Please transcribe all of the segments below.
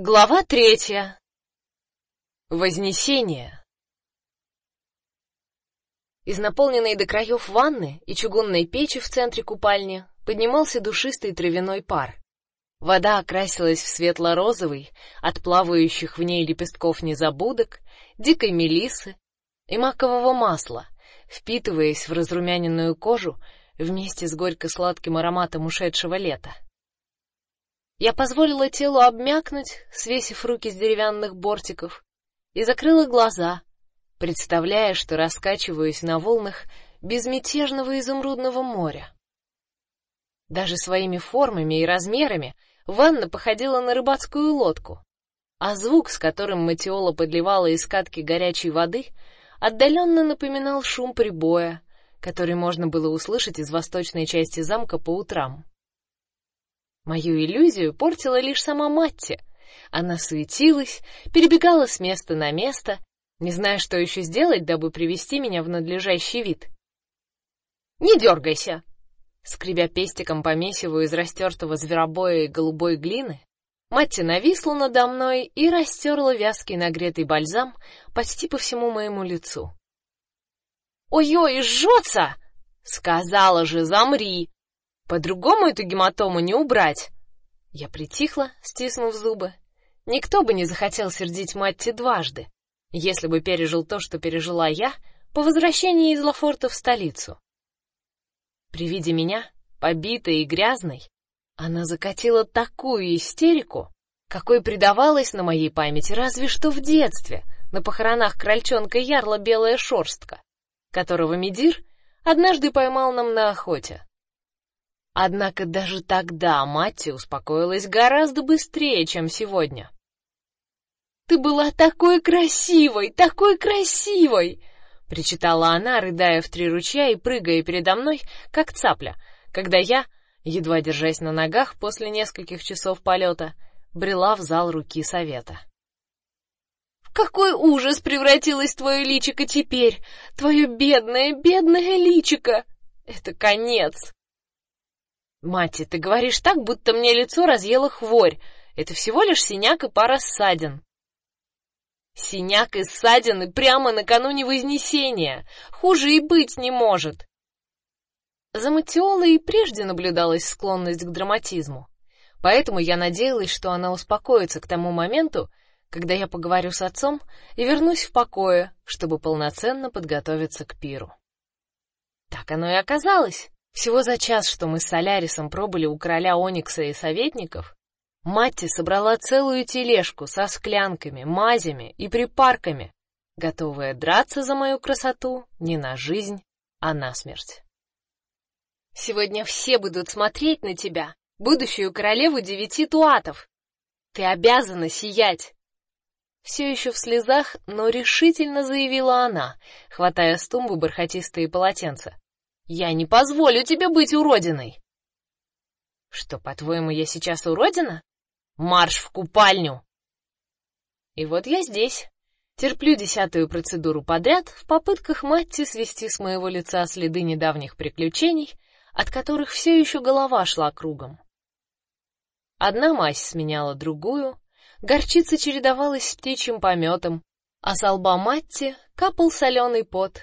Глава третья. Вознесение. Из наполненной до краев ванны и чугунной печи в центре купальни поднимался душистый травяной пар. Вода окрасилась в светло-розовый от плавающих в ней лепестков незабудок, дикой мелисы и макового масла, впитываясь в разрумяненную кожу вместе с горько-сладким ароматом ушедшего лета. Я позволила телу обмякнуть, свесив руки с деревянных бортиков, и закрыла глаза, представляя, что раскачиваюсь на волнах безмятежного изумрудного моря. Даже своими формами и размерами ванна походила на рыбацкую лодку, а звук, с которым Матиола подливала из катки горячей воды, отдаленно напоминал шум прибоя, который можно было услышать из восточной части замка по утрам. Мою иллюзию портила лишь сама Матти. Она суетилась, перебегала с места на место, не зная, что еще сделать, дабы привести меня в надлежащий вид. Не дергайся, скребя пестиком по месиву из растертого зверобоя и голубой глины, Матти нависла надо мной и растерла вязкий нагретый бальзам почти по всему моему лицу. Ой-ой, жжется! Сказала же, замри. По-другому эту гематому не убрать. Я притихла, стиснув зубы. Никто бы не захотел сердить Матти дважды, если бы пережил то, что пережила я по возвращении из Лафорта в столицу. При виде меня, побитой и грязной, она закатила такую истерику, какой предавалась на моей памяти разве что в детстве, на похоронах крольчонка Ярла Белая Шорстка, которого Медир однажды поймал нам на охоте. Однако даже тогда Матти успокоилась гораздо быстрее, чем сегодня. Ты была такой красивой, такой красивой, причитала она, рыдая в три ручья и прыгая передо мной, как цапля, когда я, едва держась на ногах после нескольких часов полета, брела в зал руки совета. В какой ужас превратилось твое личико теперь, твое бедное, бедное личико! Это конец. Мати, ты говоришь так, будто мне лицо разъела хворь. Это всего лишь синяк и пара ссадин. Синяк и ссадины прямо накануне Вознесения. Хуже и быть не может. За Матиолой и прежде наблюдалась склонность к драматизму. Поэтому я надеялась, что она успокоится к тому моменту, когда я поговорю с отцом и вернусь в покое, чтобы полноценно подготовиться к пиру. Так оно и оказалось. Всего за час, что мы с Солярисом пробыли у короля Оникса и советников, Матти собрала целую тележку со склянками, мазями и припарками, готовая драться за мою красоту не на жизнь, а на смерть. Сегодня все будут смотреть на тебя, будущую королеву девяти туатов. Ты обязана сиять. Все еще в слезах, но решительно заявила она, хватая с тумбы бархатистые полотенца. Я не позволю тебе быть уродиной. Что, по-твоему, я сейчас уродина? Марш в купальню. И вот я здесь. Терплю десятую процедуру подряд в попытках Матти свести с моего лица следы недавних приключений, от которых все еще голова шла кругом. Одна мазь сменяла другую, горчица чередовалась с птичьим пометом, а с лба Матти капал соленый пот,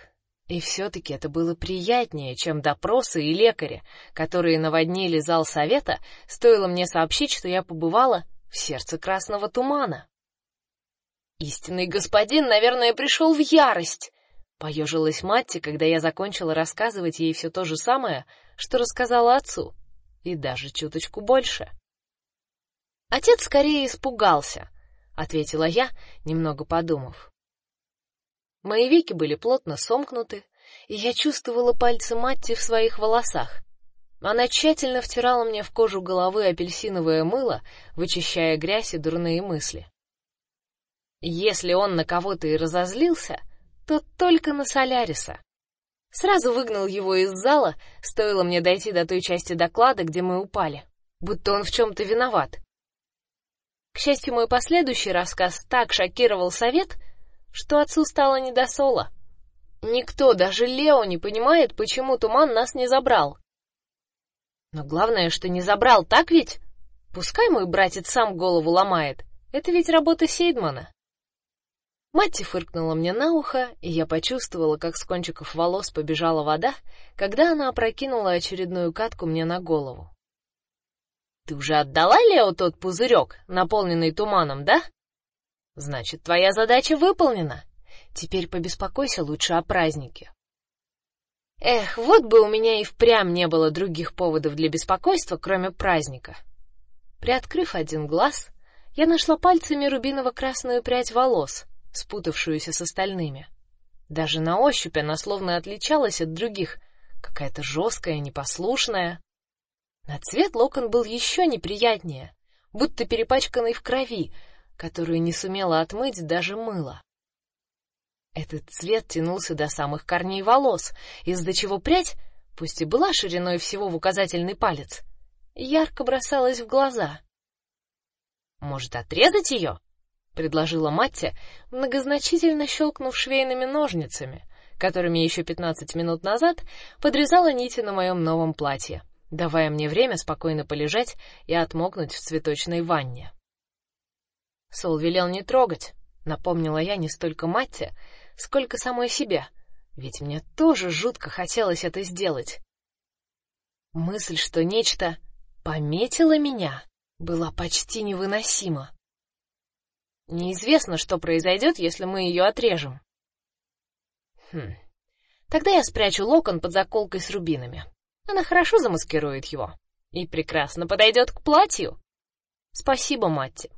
и все-таки это было приятнее, чем допросы и лекари, которые наводнили зал совета, стоило мне сообщить, что я побывала в сердце красного тумана. Истинный господин, наверное, пришел в ярость. Поежилась Матти, когда я закончила рассказывать ей все то же самое, что рассказала отцу, и даже чуточку больше. Отец скорее испугался, ответила я, немного подумав. Мои веки были плотно сомкнуты, и я чувствовала пальцы Матти в своих волосах. Она тщательно втирала мне в кожу головы апельсиновое мыло, вычищая грязь и дурные мысли. Если он на кого-то и разозлился, то только на Соляриса. Сразу выгнал его из зала, стоило мне дойти до той части доклада, где мы упали, будто он в чем то виноват. К счастью, мой последующий рассказ так шокировал совет, что отцу стало не до сола. Никто, даже Лео, не понимает, почему туман нас не забрал. Но главное, что не забрал, так ведь? Пускай мой братец сам голову ломает. Это ведь работа Сейдмана. Матти фыркнула мне на ухо, и я почувствовала, как с кончиков волос побежала вода, когда она опрокинула очередную катку мне на голову. Ты уже отдала Лео тот пузырек, наполненный туманом, да? Значит, твоя задача выполнена. Теперь побеспокойся лучше о празднике. Эх, вот бы у меня и впрямь не было других поводов для беспокойства, кроме праздника. Приоткрыв один глаз, я нашла пальцами рубиново-красную прядь волос, спутавшуюся с остальными. Даже на ощупь она словно отличалась от других, какая-то жесткая, непослушная. На цвет локон был еще неприятнее, будто перепачканный в крови, которую не сумела отмыть даже мыло. Этот цвет тянулся до самых корней волос, из-за чего прядь, пусть и была шириной всего в указательный палец, ярко бросалась в глаза. Может, отрезать ее? предложила Матти, многозначительно щелкнув швейными ножницами, которыми еще пятнадцать минут назад подрезала нити на моем новом платье, давая мне время спокойно полежать и отмокнуть в цветочной ванне. Сол велел не трогать, напомнила я не столько Матти, сколько самой себе, ведь мне тоже жутко хотелось это сделать. Мысль, что нечто пометило меня, была почти невыносима. Неизвестно, что произойдет, если мы ее отрежем. Хм. Тогда я спрячу локон под заколкой с рубинами. Она хорошо замаскирует его и прекрасно подойдет к платью. Спасибо, Матти.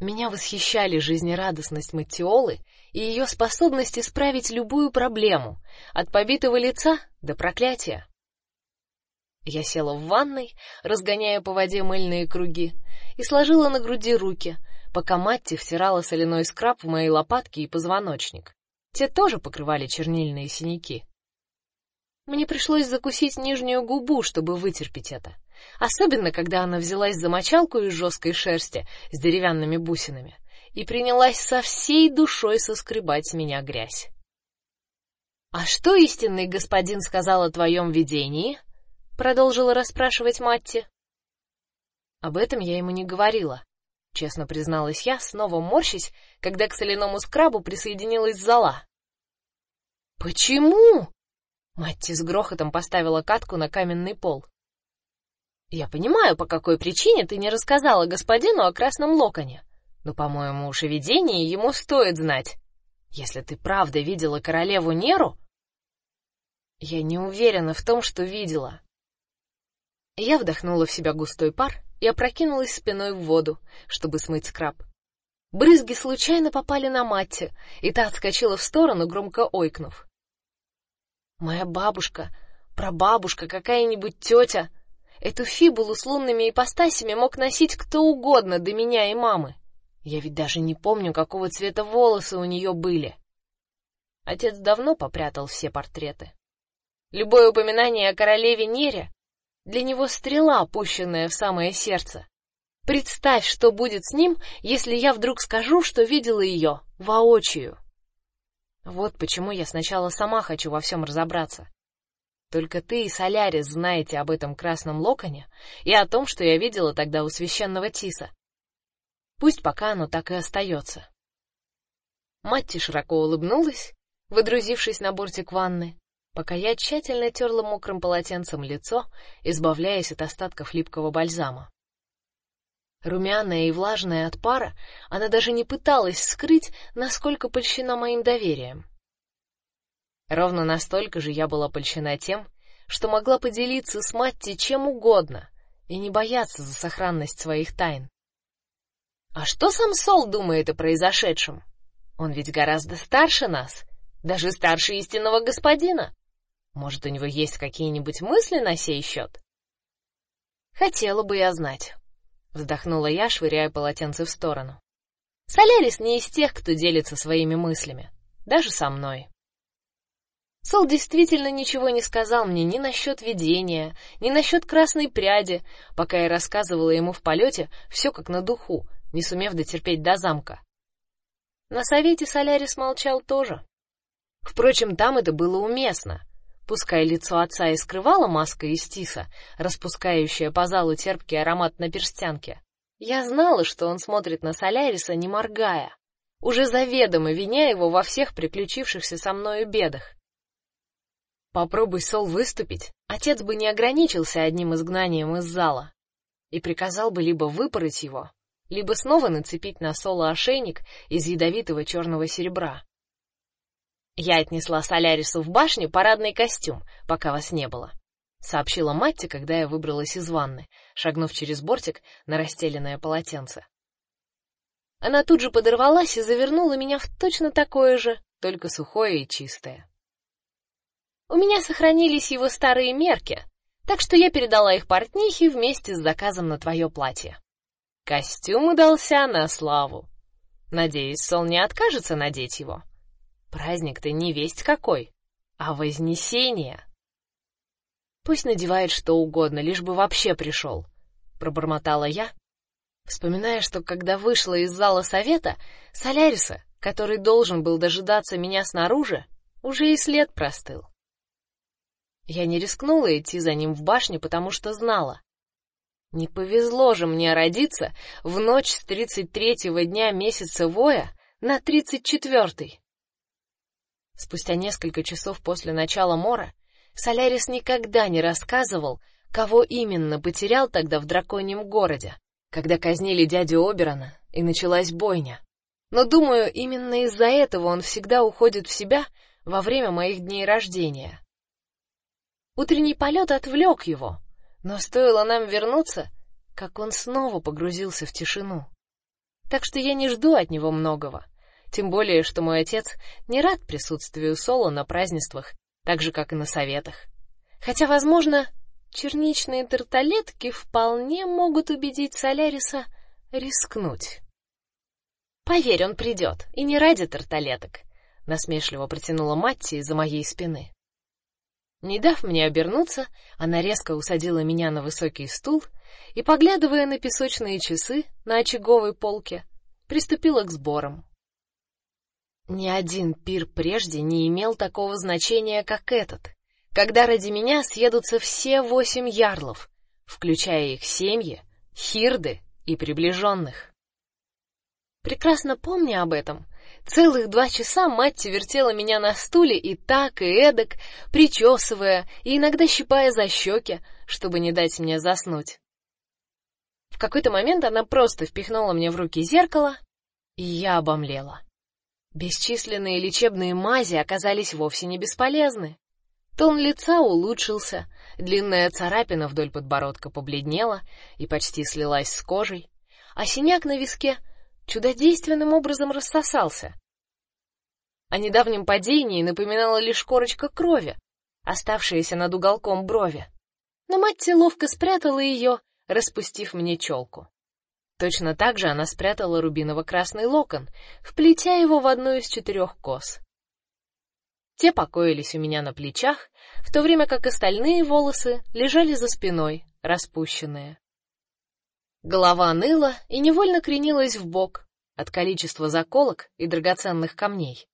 Меня восхищали жизнерадостность Маттиолы и ее способность исправить любую проблему, от побитого лица до проклятия. Я села в ванной, разгоняя по воде мыльные круги, и сложила на груди руки, пока Матти втирала соляной скраб в мои лопатки и позвоночник. Те тоже покрывали чернильные синяки. Мне пришлось закусить нижнюю губу, чтобы вытерпеть это, особенно когда она взялась за мочалку из жесткой шерсти с деревянными бусинами и принялась со всей душой соскребать с меня грязь. А что истинный господин сказал о твоем видении? продолжила расспрашивать Матти. Об этом я ему не говорила, честно призналась я, снова морщись, когда к соляному скрабу присоединилась зала. Почему? Матти с грохотом поставила катку на каменный пол. Я понимаю, по какой причине ты не рассказала господину о красном локоне, но, по-моему, уж и видение ему стоит знать. Если ты правда видела королеву Неру, я не уверена в том, что видела. Я вдохнула в себя густой пар и опрокинулась спиной в воду, чтобы смыть скраб. Брызги случайно попали на Матти, и та отскочила в сторону, громко ойкнув. Моя бабушка, прабабушка, какая-нибудь тетя. Эту фибулу с лунными ипостасями мог носить кто угодно до меня и мамы. Я ведь даже не помню, какого цвета волосы у нее были. Отец давно попрятал все портреты. Любое упоминание о королеве Нере для него стрела, опущенная в самое сердце. Представь, что будет с ним, если я вдруг скажу, что видела ее воочию. Вот почему я сначала сама хочу во всем разобраться. Только ты и Солярис знаете об этом красном локоне и о том, что я видела тогда у священного Тиса. Пусть пока оно так и остается. Матти широко улыбнулась, выдрузившись на бортик ванны, пока я тщательно терла мокрым полотенцем лицо, избавляясь от остатков липкого бальзама. Румяная и влажная от пара, она даже не пыталась скрыть, насколько польщена моим доверием. Ровно настолько же я была польщена тем, что могла поделиться с Матти чем угодно и не бояться за сохранность своих тайн. А что сам Сол думает о произошедшем? Он ведь гораздо старше нас, даже старше истинного господина. Может, у него есть какие-нибудь мысли на сей счет? Хотела бы я знать. Вздохнула я, швыряя полотенце в сторону. Солярис не из тех, кто делится своими мыслями, даже со мной. Сол действительно ничего не сказал мне ни насчет видения, ни насчет красной пряди, пока я рассказывала ему в полете все как на духу, не сумев дотерпеть до замка. На совете Солярис молчал тоже. Впрочем, там это было уместно. Пускай лицо отца и скрывала маска из тиса, распускающая по залу терпкий аромат на перстянке, Я знала, что он смотрит на Соляриса, не моргая, уже заведомо виня его во всех приключившихся со мною бедах. Попробуй Сол выступить, отец бы не ограничился одним изгнанием из зала и приказал бы либо выпороть его, либо снова нацепить на Сола ошейник из ядовитого черного серебра. Я отнесла Солярису в башню парадный костюм, пока вас не было, сообщила Матти, когда я выбралась из ванны, шагнув через бортик на расстеленное полотенце. Она тут же подорвалась и завернула меня в точно такое же, только сухое и чистое. У меня сохранились его старые мерки, так что я передала их портнихе вместе с заказом на твое платье. Костюм удался на славу. Надеюсь, Сол не откажется надеть его. Праздник-то не весть какой, а вознесение. Пусть надевает что угодно, лишь бы вообще пришел, пробормотала я, вспоминая, что когда вышла из зала совета, Соляриса, который должен был дожидаться меня снаружи, уже и след простыл. Я не рискнула идти за ним в башню, потому что знала. Не повезло же мне родиться в ночь с тридцать третьего дня месяца Воя на тридцать четвертый. Спустя несколько часов после начала мора Солярис никогда не рассказывал, кого именно потерял тогда в драконьем городе, когда казнили дядю Оберона и началась бойня. Но думаю, именно из-за этого он всегда уходит в себя во время моих дней рождения. Утренний полет отвлек его, но стоило нам вернуться, как он снова погрузился в тишину. Так что я не жду от него многого, тем более что мой отец не рад присутствию Соло на празднествах, так же как и на советах. Хотя, возможно, черничные тарталетки вполне могут убедить Соляриса рискнуть. Поверь, он придет, и не ради тарталеток, насмешливо протянула Матти из-за моей спины. Не дав мне обернуться, она резко усадила меня на высокий стул и, поглядывая на песочные часы на очаговой полке, приступила к сборам. Ни один пир прежде не имел такого значения, как этот, когда ради меня съедутся все восемь ярлов, включая их семьи, хирды и приближенных. Прекрасно помня об этом, Целых два часа мать вертела меня на стуле и так, и эдак, причесывая и иногда щипая за щеки, чтобы не дать мне заснуть. В какой-то момент она просто впихнула мне в руки зеркало, и я обомлела. Бесчисленные лечебные мази оказались вовсе не бесполезны. Тон лица улучшился, длинная царапина вдоль подбородка побледнела и почти слилась с кожей, а синяк на виске чудодейственным образом рассосался. О недавнем падении напоминала лишь корочка крови, оставшаяся над уголком брови. Но мать ловко спрятала ее, распустив мне челку. Точно так же она спрятала рубиново-красный локон, вплетя его в одну из четырех кос. Те покоились у меня на плечах, в то время как остальные волосы лежали за спиной, распущенные. Голова ныла и невольно кренилась в бок от количества заколок и драгоценных камней.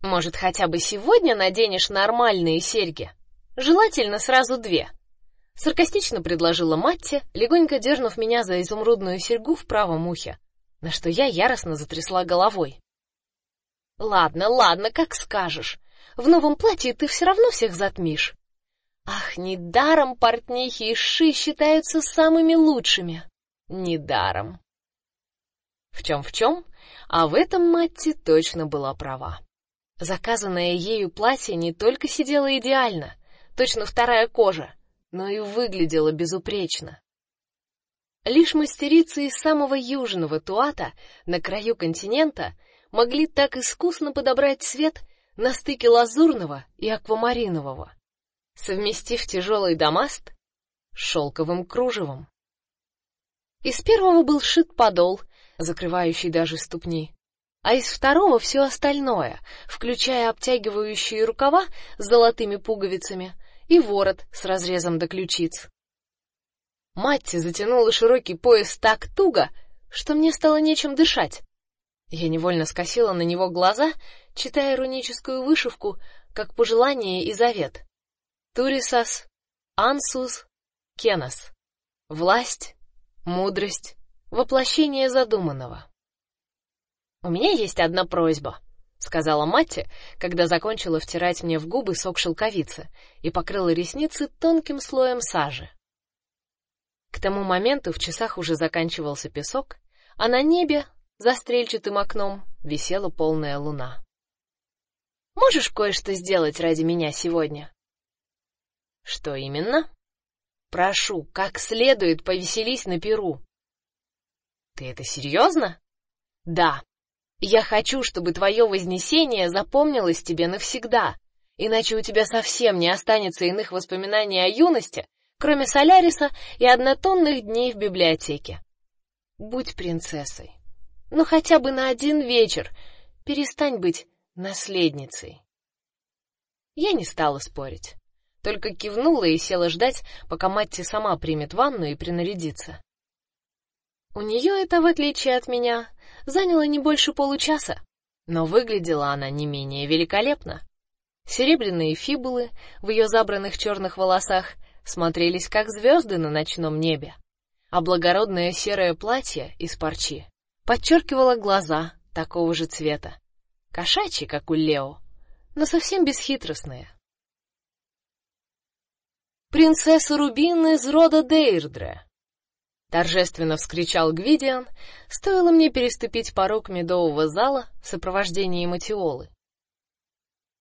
Может, хотя бы сегодня наденешь нормальные серьги? Желательно сразу две. Саркастично предложила Матти, легонько дернув меня за изумрудную серьгу в правом ухе, на что я яростно затрясла головой. Ладно, ладно, как скажешь. В новом платье ты все равно всех затмишь. Ах, недаром портнихи и ши считаются самыми лучшими. Недаром. В чем в чем, а в этом Матти точно была права. Заказанное ею платье не только сидело идеально, точно вторая кожа, но и выглядело безупречно. Лишь мастерицы из самого южного Туата на краю континента могли так искусно подобрать цвет на стыке лазурного и аквамаринового совместив тяжелый дамаст с шелковым кружевом. Из первого был шит подол, закрывающий даже ступни, а из второго все остальное, включая обтягивающие рукава с золотыми пуговицами и ворот с разрезом до ключиц. Матти затянула широкий пояс так туго, что мне стало нечем дышать. Я невольно скосила на него глаза, читая руническую вышивку, как пожелание и завет. Турисас, Ансус, Кенас. Власть Мудрость воплощение задуманного. У меня есть одна просьба, сказала Матти, когда закончила втирать мне в губы сок шелковицы и покрыла ресницы тонким слоем сажи. К тому моменту в часах уже заканчивался песок, а на небе за стрельчатым окном висела полная луна. Можешь кое-что сделать ради меня сегодня? Что именно? Прошу, как следует повеселись на Перу. Ты это серьезно? Да. Я хочу, чтобы твое вознесение запомнилось тебе навсегда, иначе у тебя совсем не останется иных воспоминаний о юности, кроме Соляриса и однотонных дней в библиотеке. Будь принцессой. Ну хотя бы на один вечер. Перестань быть наследницей. Я не стала спорить, только кивнула и села ждать, пока Матти сама примет ванну и принарядится. У нее это, в отличие от меня, заняло не больше получаса, но выглядела она не менее великолепно. Серебряные фибулы в ее забранных черных волосах смотрелись как звезды на ночном небе, а благородное серое платье из парчи подчеркивало глаза такого же цвета, кошачьи, как у Лео, но совсем бесхитростные. Принцесса Рубин из рода Дейрдре, торжественно вскричал Гвидиан, стоило мне переступить порог медового зала в сопровождении Матиолы.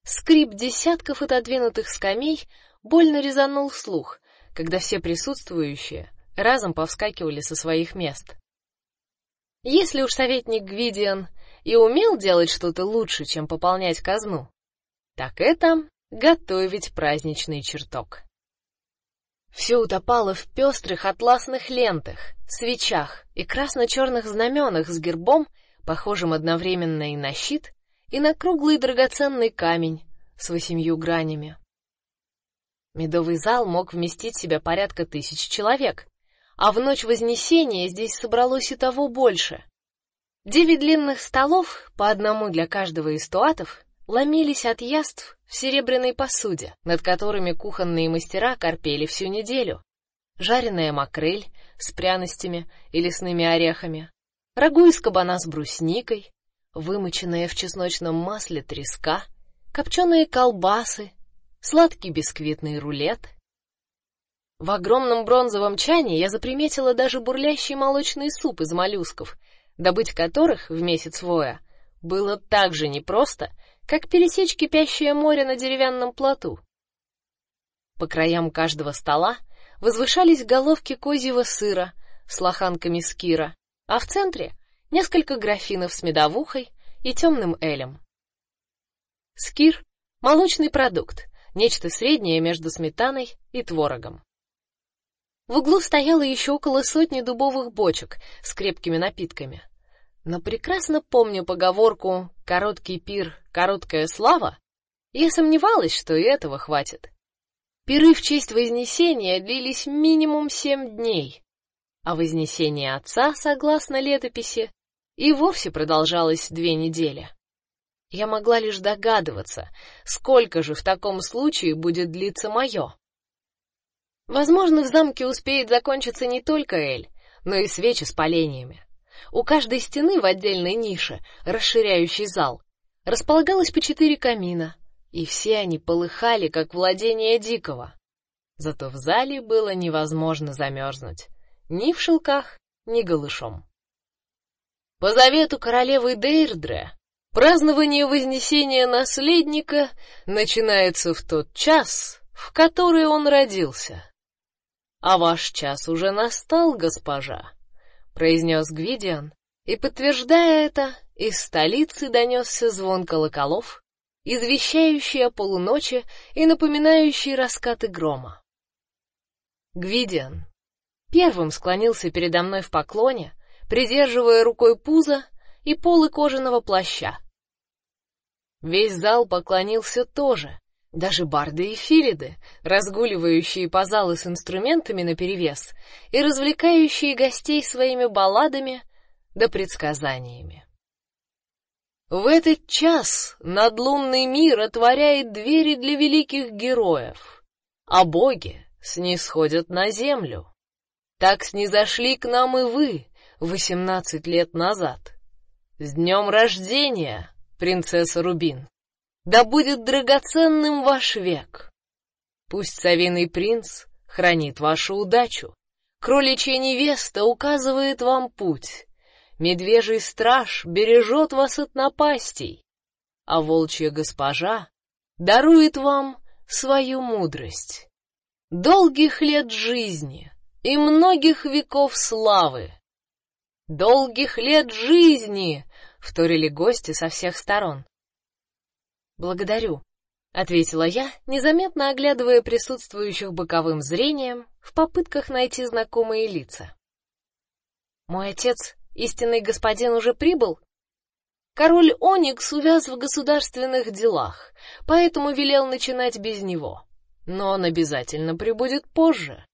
Скрип десятков отодвинутых скамей больно резанул вслух, когда все присутствующие разом повскакивали со своих мест. Если уж советник Гвидиан и умел делать что-то лучше, чем пополнять казну, так это готовить праздничный чертог. Все утопало в пестрых атласных лентах, свечах и красно-черных знаменах с гербом, похожим одновременно и на щит, и на круглый драгоценный камень с восемью гранями. Медовый зал мог вместить в себя порядка тысяч человек, а в ночь Вознесения здесь собралось и того больше. Девять длинных столов, по одному для каждого из туатов, ломились от яств в серебряной посуде, над которыми кухонные мастера корпели всю неделю. Жареная макрель с пряностями и лесными орехами, рагу из кабана с брусникой, вымоченная в чесночном масле треска, копченые колбасы, сладкий бисквитный рулет. В огромном бронзовом чане я заприметила даже бурлящий молочный суп из моллюсков, добыть которых в месяц воя было так же непросто, как пересечь кипящее море на деревянном плоту. По краям каждого стола возвышались головки козьего сыра с лоханками скира, а в центре несколько графинов с медовухой и темным элем. Скир молочный продукт, нечто среднее между сметаной и творогом. В углу стояло еще около сотни дубовых бочек с крепкими напитками но прекрасно помню поговорку «короткий пир, короткая слава», я сомневалась, что и этого хватит. Пиры в честь Вознесения длились минимум семь дней, а Вознесение Отца, согласно летописи, и вовсе продолжалось две недели. Я могла лишь догадываться, сколько же в таком случае будет длиться мое. Возможно, в замке успеет закончиться не только эль, но и свечи с поленьями. У каждой стены в отдельной нише, расширяющей зал, располагалось по четыре камина, и все они полыхали, как владение дикого. Зато в зале было невозможно замерзнуть, ни в шелках, ни голышом. По завету королевы Дейрдре, празднование вознесения наследника начинается в тот час, в который он родился. А ваш час уже настал, госпожа произнес Гвидиан, и подтверждая это, из столицы донесся звон колоколов, извещающий о полуночи и напоминающий раскаты грома. Гвидиан первым склонился передо мной в поклоне, придерживая рукой пузо и полы кожаного плаща. Весь зал поклонился тоже, даже барды и филиды, разгуливающие по залу с инструментами наперевес и развлекающие гостей своими балладами да предсказаниями. В этот час надлунный мир отворяет двери для великих героев, а боги снисходят на землю. Так снизошли к нам и вы восемнадцать лет назад. С днем рождения, принцесса Рубин! Да будет драгоценным ваш век! Пусть совиный принц хранит вашу удачу. Кроличья невеста указывает вам путь. Медвежий страж бережет вас от напастей, а волчья госпожа дарует вам свою мудрость. Долгих лет жизни и многих веков славы. Долгих лет жизни, вторили гости со всех сторон. Благодарю, ответила я, незаметно оглядывая присутствующих боковым зрением в попытках найти знакомые лица. Мой отец Истинный господин уже прибыл? Король Оникс увяз в государственных делах, поэтому велел начинать без него. Но он обязательно прибудет позже.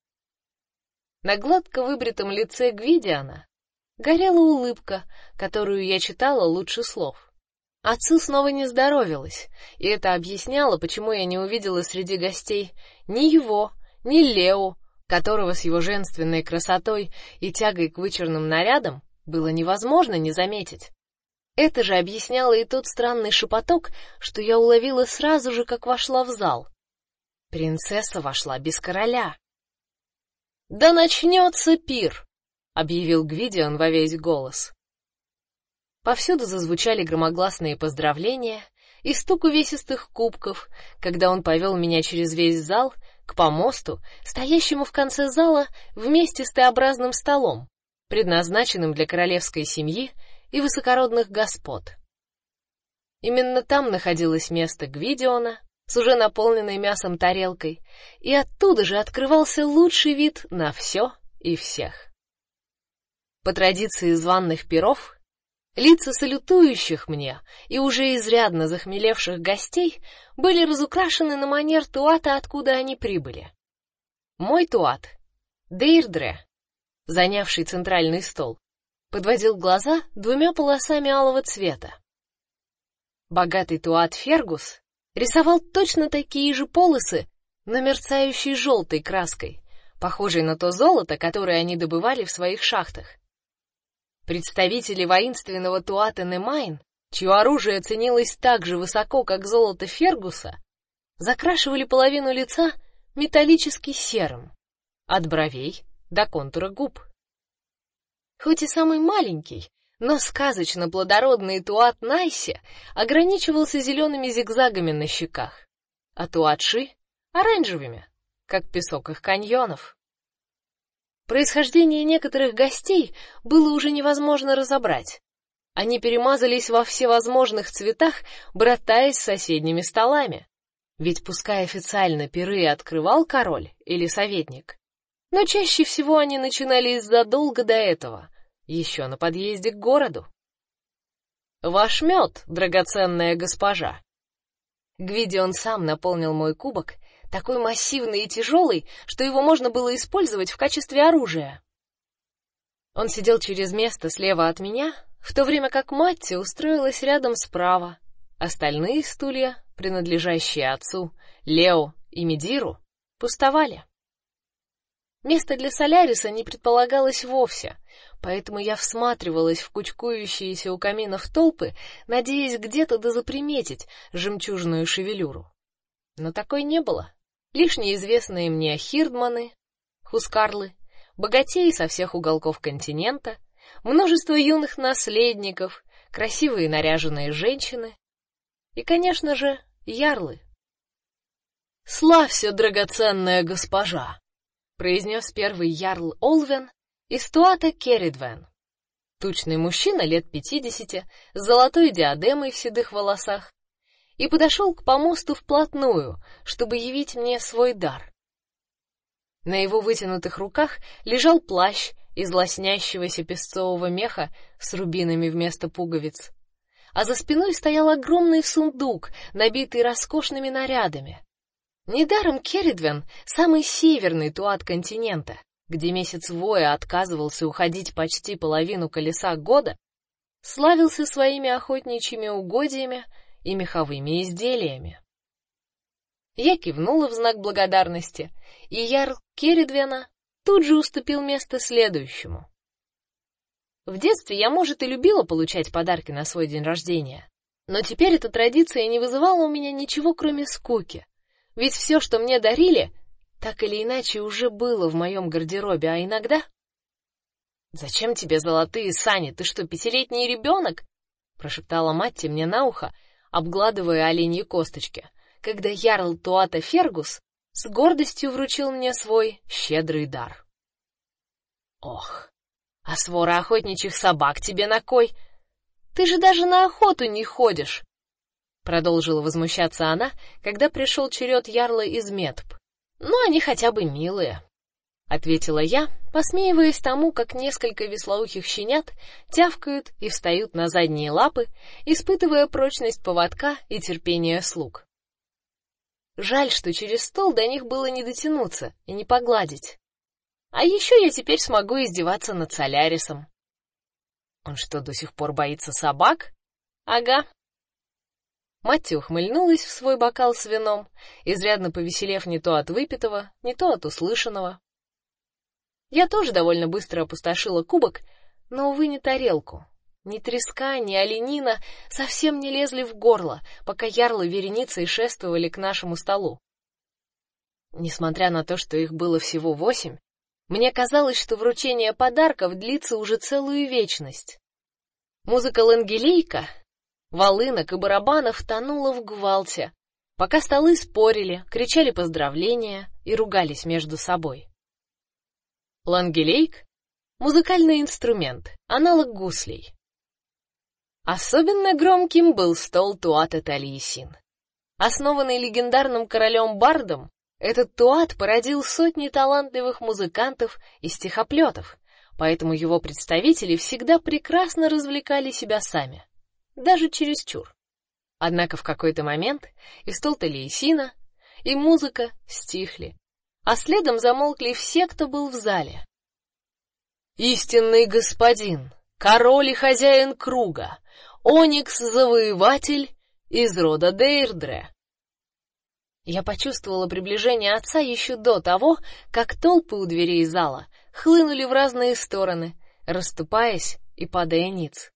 На гладко выбритом лице Гвидиана горела улыбка, которую я читала лучше слов. Отцу снова не здоровилось, и это объясняло, почему я не увидела среди гостей ни его, ни Лео, которого с его женственной красотой и тягой к вычурным нарядам было невозможно не заметить. Это же объясняло и тот странный шепоток, что я уловила сразу же, как вошла в зал. Принцесса вошла без короля. Да начнется пир, объявил Гвидион во весь голос. Повсюду зазвучали громогласные поздравления и стук увесистых кубков, когда он повел меня через весь зал к помосту, стоящему в конце зала вместе с Т-образным столом, предназначенным для королевской семьи и высокородных господ. Именно там находилось место Гвидиона с уже наполненной мясом тарелкой, и оттуда же открывался лучший вид на все и всех. По традиции званных пиров, лица салютующих мне и уже изрядно захмелевших гостей были разукрашены на манер туата, откуда они прибыли. Мой туат, Дейрдре, занявший центральный стол, подводил глаза двумя полосами алого цвета. Богатый туат Фергус рисовал точно такие же полосы, но мерцающей желтой краской, похожей на то золото, которое они добывали в своих шахтах. Представители воинственного туата Немайн, чье оружие ценилось так же высоко, как золото Фергуса, закрашивали половину лица металлически серым, от бровей до контура губ. Хоть и самый маленький, но сказочно плодородный туат Найси ограничивался зелеными зигзагами на щеках, а туатши оранжевыми, как песок их каньонов. Происхождение некоторых гостей было уже невозможно разобрать. Они перемазались во всевозможных цветах, братаясь с соседними столами. Ведь пускай официально пиры открывал король или советник, но чаще всего они начинались задолго до этого, еще на подъезде к городу. Ваш мед, драгоценная госпожа. Гвидион сам наполнил мой кубок, такой массивный и тяжелый, что его можно было использовать в качестве оружия. Он сидел через место слева от меня, в то время как Матти устроилась рядом справа. Остальные стулья, принадлежащие отцу, Лео и Медиру, пустовали. Места для Соляриса не предполагалось вовсе, поэтому я всматривалась в кучкующиеся у каминов толпы, надеясь где-то дозаприметить жемчужную шевелюру. Но такой не было. Лишь неизвестные мне хирдманы, хускарлы, богатеи со всех уголков континента, множество юных наследников, красивые наряженные женщины и, конечно же, ярлы. Славься, драгоценная госпожа, произнес первый ярл Олвен из Туата Керридвен. Тучный мужчина лет пятидесяти, с золотой диадемой в седых волосах, и подошел к помосту вплотную, чтобы явить мне свой дар. На его вытянутых руках лежал плащ из лоснящегося песцового меха с рубинами вместо пуговиц, а за спиной стоял огромный сундук, набитый роскошными нарядами. Недаром Керридвен самый северный туат континента, где месяц воя отказывался уходить почти половину колеса года, славился своими охотничьими угодьями и меховыми изделиями. Я кивнула в знак благодарности, и ярл Керридвена тут же уступил место следующему. В детстве я, может, и любила получать подарки на свой день рождения, но теперь эта традиция не вызывала у меня ничего, кроме скуки. Ведь все, что мне дарили, так или иначе уже было в моем гардеробе, а иногда Зачем тебе золотые сани? Ты что, пятилетний ребенок? прошептала мать мне на ухо, обгладывая оленьи косточки, когда ярл Туата Фергус с гордостью вручил мне свой щедрый дар. Ох, а свора охотничьих собак тебе на кой? Ты же даже на охоту не ходишь. Продолжила возмущаться она, когда пришел черед ярла из Метб. Ну, они хотя бы милые ответила я, посмеиваясь тому, как несколько веслоухих щенят тявкают и встают на задние лапы, испытывая прочность поводка и терпение слуг. Жаль, что через стол до них было не дотянуться и не погладить. А еще я теперь смогу издеваться над Солярисом. Он что, до сих пор боится собак? Ага. Мать ухмыльнулась в свой бокал с вином, изрядно повеселев не то от выпитого, не то от услышанного. Я тоже довольно быстро опустошила кубок, но увы не тарелку. Ни треска, ни оленина совсем не лезли в горло, пока ярлы вереницей шествовали к нашему столу. Несмотря на то, что их было всего восемь, мне казалось, что вручение подарков длится уже целую вечность. Музыка лангелейка, волынок и барабанов тонула в гвалте, пока столы спорили, кричали поздравления и ругались между собой. Лангелейк — музыкальный инструмент, аналог гуслей. Особенно громким был стол туата Талиесин. Основанный легендарным королем Бардом, этот туат породил сотни талантливых музыкантов и стихоплетов, поэтому его представители всегда прекрасно развлекали себя сами, даже через чур. Однако в какой-то момент и стол Талиесина, и музыка стихли, а следом замолкли все, кто был в зале. Истинный господин, король и хозяин круга, Оникс-завоеватель из рода Дейрдре. Я почувствовала приближение отца еще до того, как толпы у дверей зала хлынули в разные стороны, расступаясь и падая ниц.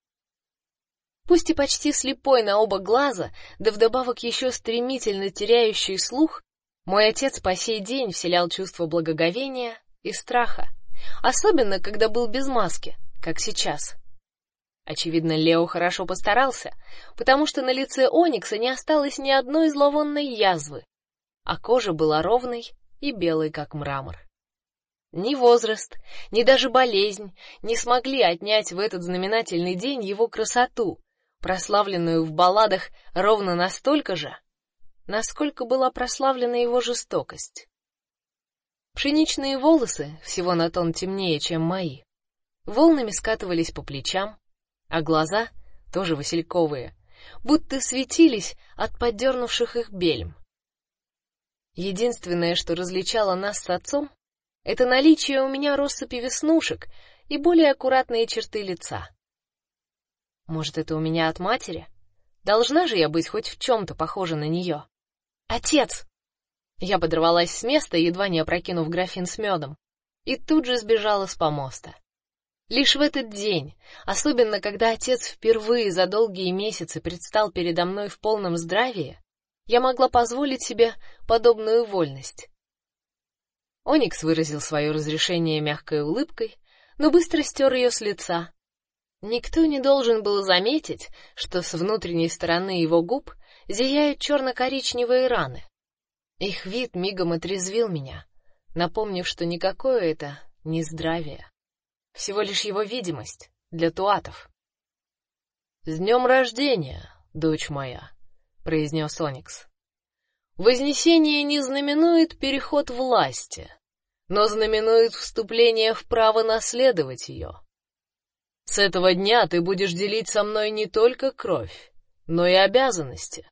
Пусть и почти слепой на оба глаза, да вдобавок еще стремительно теряющий слух, мой отец по сей день вселял чувство благоговения и страха, особенно когда был без маски, как сейчас. Очевидно, Лео хорошо постарался, потому что на лице Оникса не осталось ни одной зловонной язвы, а кожа была ровной и белой, как мрамор. Ни возраст, ни даже болезнь не смогли отнять в этот знаменательный день его красоту, прославленную в балладах ровно настолько же, насколько была прославлена его жестокость. Пшеничные волосы, всего на тон темнее, чем мои, волнами скатывались по плечам, а глаза, тоже васильковые, будто светились от поддернувших их бельм. Единственное, что различало нас с отцом, это наличие у меня россыпи веснушек и более аккуратные черты лица. Может, это у меня от матери? Должна же я быть хоть в чем то похожа на нее. Отец. Я подорвалась с места, едва не опрокинув графин с медом, и тут же сбежала с помоста. Лишь в этот день, особенно когда отец впервые за долгие месяцы предстал передо мной в полном здравии, я могла позволить себе подобную вольность. Оникс выразил свое разрешение мягкой улыбкой, но быстро стер ее с лица. Никто не должен был заметить, что с внутренней стороны его губ зияют черно-коричневые раны. Их вид мигом отрезвил меня, напомнив, что никакое это не здравие, всего лишь его видимость для туатов. С днем рождения, дочь моя, произнес Оникс. Вознесение не знаменует переход власти, но знаменует вступление в право наследовать ее. С этого дня ты будешь делить со мной не только кровь, но и обязанности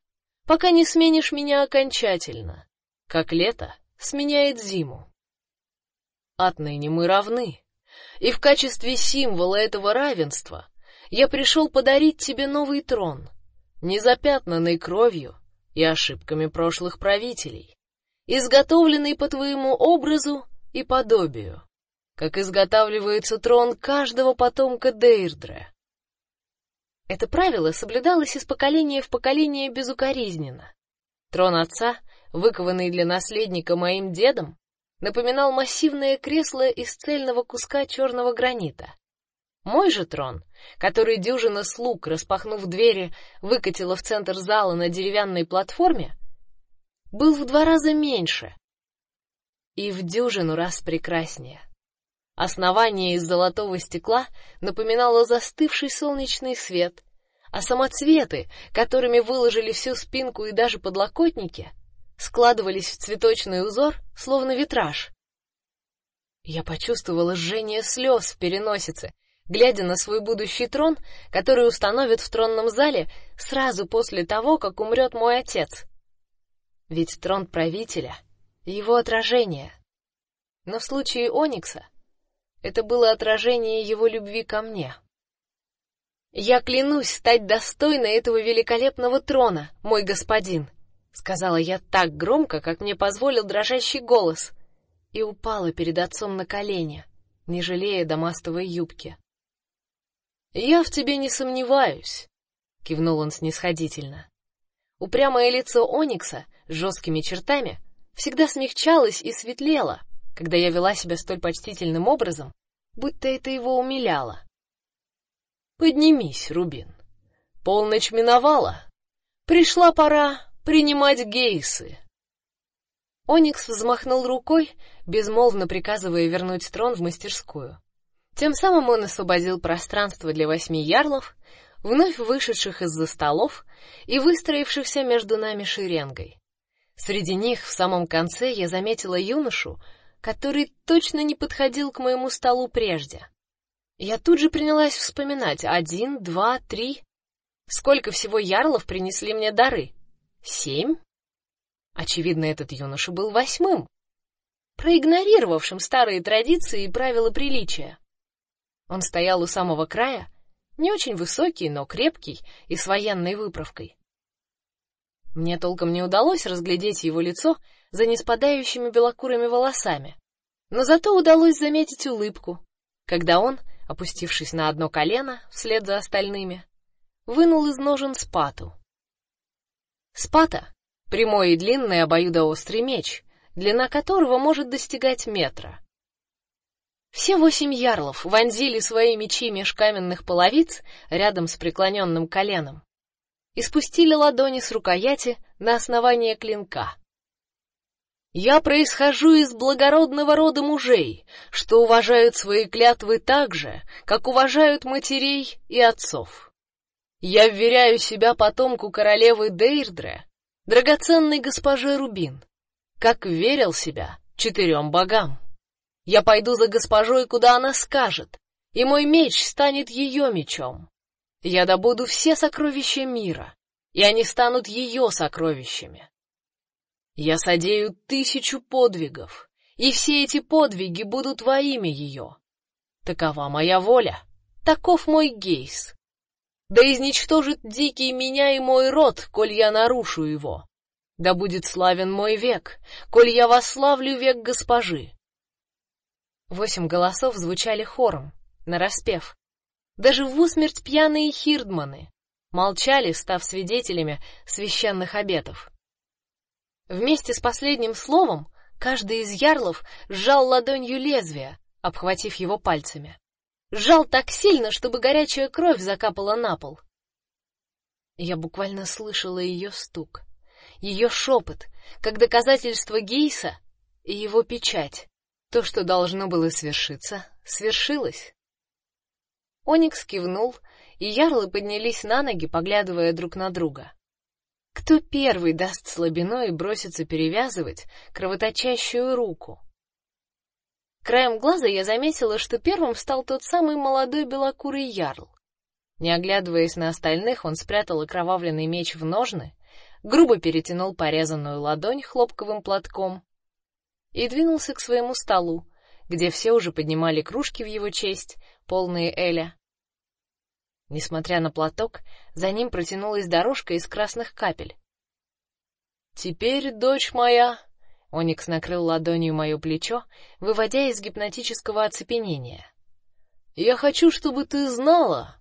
пока не сменишь меня окончательно, как лето сменяет зиму. Отныне мы равны, и в качестве символа этого равенства я пришел подарить тебе новый трон, не запятнанный кровью и ошибками прошлых правителей, изготовленный по твоему образу и подобию. как изготавливается трон каждого потомка Дейрдре. Это правило соблюдалось из поколения в поколение безукоризненно. Трон отца, выкованный для наследника моим дедом, напоминал массивное кресло из цельного куска черного гранита. Мой же трон, который дюжина слуг, распахнув двери, выкатила в центр зала на деревянной платформе, был в два раза меньше и в дюжину раз прекраснее. Основание из золотого стекла напоминало застывший солнечный свет, а самоцветы, которыми выложили всю спинку и даже подлокотники, складывались в цветочный узор, словно витраж. Я почувствовала жжение слез в переносице, глядя на свой будущий трон, который установят в тронном зале сразу после того, как умрет мой отец. Ведь трон правителя его отражение. Но в случае Оникса это было отражение его любви ко мне. Я клянусь стать достойной этого великолепного трона, мой господин, сказала я так громко, как мне позволил дрожащий голос, и упала перед отцом на колени, не жалея дамастовой юбки. Я в тебе не сомневаюсь, кивнул он снисходительно. Упрямое лицо Оникса с жесткими чертами всегда смягчалось и светлело, когда я вела себя столь почтительным образом, будто это его умиляло. Поднимись, Рубин. Полночь миновала. Пришла пора принимать гейсы. Оникс взмахнул рукой, безмолвно приказывая вернуть трон в мастерскую. Тем самым он освободил пространство для восьми ярлов, вновь вышедших из-за столов и выстроившихся между нами шеренгой. Среди них в самом конце я заметила юношу, который точно не подходил к моему столу прежде. Я тут же принялась вспоминать: один, два, три. Сколько всего ярлов принесли мне дары? Семь? Очевидно, этот юноша был восьмым, проигнорировавшим старые традиции и правила приличия. Он стоял у самого края, не очень высокий, но крепкий и с военной выправкой. Мне толком не удалось разглядеть его лицо за неспадающими белокурыми волосами, но зато удалось заметить улыбку, когда он, опустившись на одно колено вслед за остальными, вынул из ножен спату. Спата прямой и длинный обоюдоострый меч, длина которого может достигать метра. Все восемь ярлов вонзили свои мечи меж каменных половиц рядом с преклоненным коленом и спустили ладони с рукояти на основание клинка. Я происхожу из благородного рода мужей, что уважают свои клятвы так же, как уважают матерей и отцов. Я вверяю себя потомку королевы Дейрдре, драгоценной госпоже Рубин, как верил себя четырем богам. Я пойду за госпожой, куда она скажет, и мой меч станет ее мечом. Я добуду все сокровища мира, и они станут ее сокровищами. Я содею тысячу подвигов, и все эти подвиги будут во имя ее. Такова моя воля, таков мой гейс. Да изничтожит дикий меня и мой род, коль я нарушу его. Да будет славен мой век, коль я восславлю век госпожи. Восемь голосов звучали хором, нараспев. Даже в усмерть пьяные хирдманы молчали, став свидетелями священных обетов. Вместе с последним словом каждый из ярлов сжал ладонью лезвие, обхватив его пальцами. Сжал так сильно, чтобы горячая кровь закапала на пол. Я буквально слышала ее стук, ее шепот, как доказательство Гейса и его печать. То, что должно было свершиться, свершилось. Оникс кивнул, и ярлы поднялись на ноги, поглядывая друг на друга. Кто первый даст слабину и бросится перевязывать кровоточащую руку? Краем глаза я заметила, что первым стал тот самый молодой белокурый ярл. Не оглядываясь на остальных, он спрятал окровавленный меч в ножны, грубо перетянул порезанную ладонь хлопковым платком и двинулся к своему столу, где все уже поднимали кружки в его честь, полные эля. Несмотря на платок, за ним протянулась дорожка из красных капель. Теперь, дочь моя, Оникс накрыл ладонью моё плечо, выводя из гипнотического оцепенения. Я хочу, чтобы ты знала.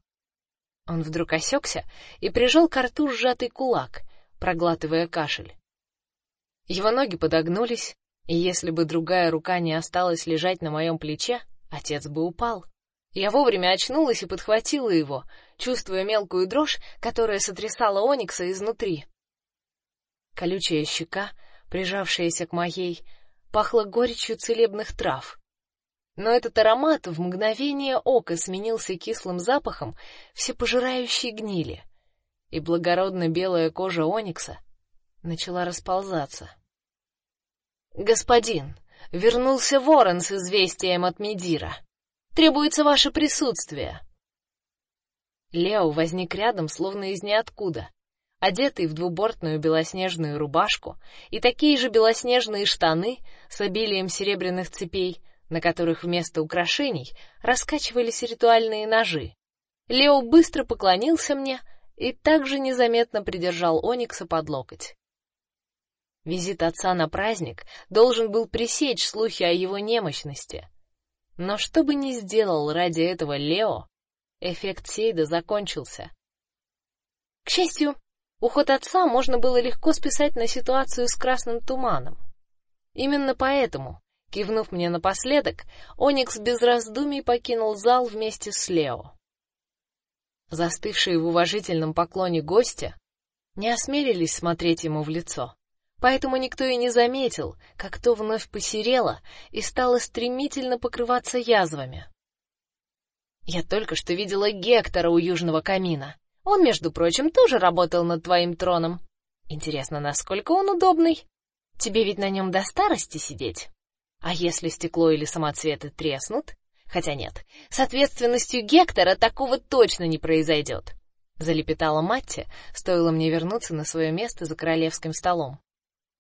Он вдруг осекся и прижал к рту сжатый кулак, проглатывая кашель. Его ноги подогнулись, и если бы другая рука не осталась лежать на моем плече, отец бы упал. Я вовремя очнулась и подхватила его, чувствуя мелкую дрожь, которая сотрясала Оникса изнутри. Колючая щека, прижавшаяся к моей, пахла горечью целебных трав. Но этот аромат в мгновение ока сменился кислым запахом всепожирающей гнили, и благородно белая кожа оникса начала расползаться. Господин, вернулся Ворон с известием от Медира. Требуется ваше присутствие. Лео возник рядом, словно из ниоткуда одетый в двубортную белоснежную рубашку и такие же белоснежные штаны с обилием серебряных цепей, на которых вместо украшений раскачивались ритуальные ножи. Лео быстро поклонился мне и также незаметно придержал Оникса под локоть. Визит отца на праздник должен был пресечь слухи о его немощности. Но что бы ни сделал ради этого Лео, эффект Сейда закончился. К счастью, Уход отца можно было легко списать на ситуацию с красным туманом. Именно поэтому, кивнув мне напоследок, Оникс без раздумий покинул зал вместе с Лео. Застывшие в уважительном поклоне гостя не осмелились смотреть ему в лицо, поэтому никто и не заметил, как то вновь посерело и стало стремительно покрываться язвами. Я только что видела Гектора у южного камина. Он, между прочим, тоже работал над твоим троном. Интересно, насколько он удобный? Тебе ведь на нем до старости сидеть. А если стекло или самоцветы треснут? Хотя нет, с ответственностью Гектора такого точно не произойдет. Залепетала Матти, стоило мне вернуться на свое место за королевским столом.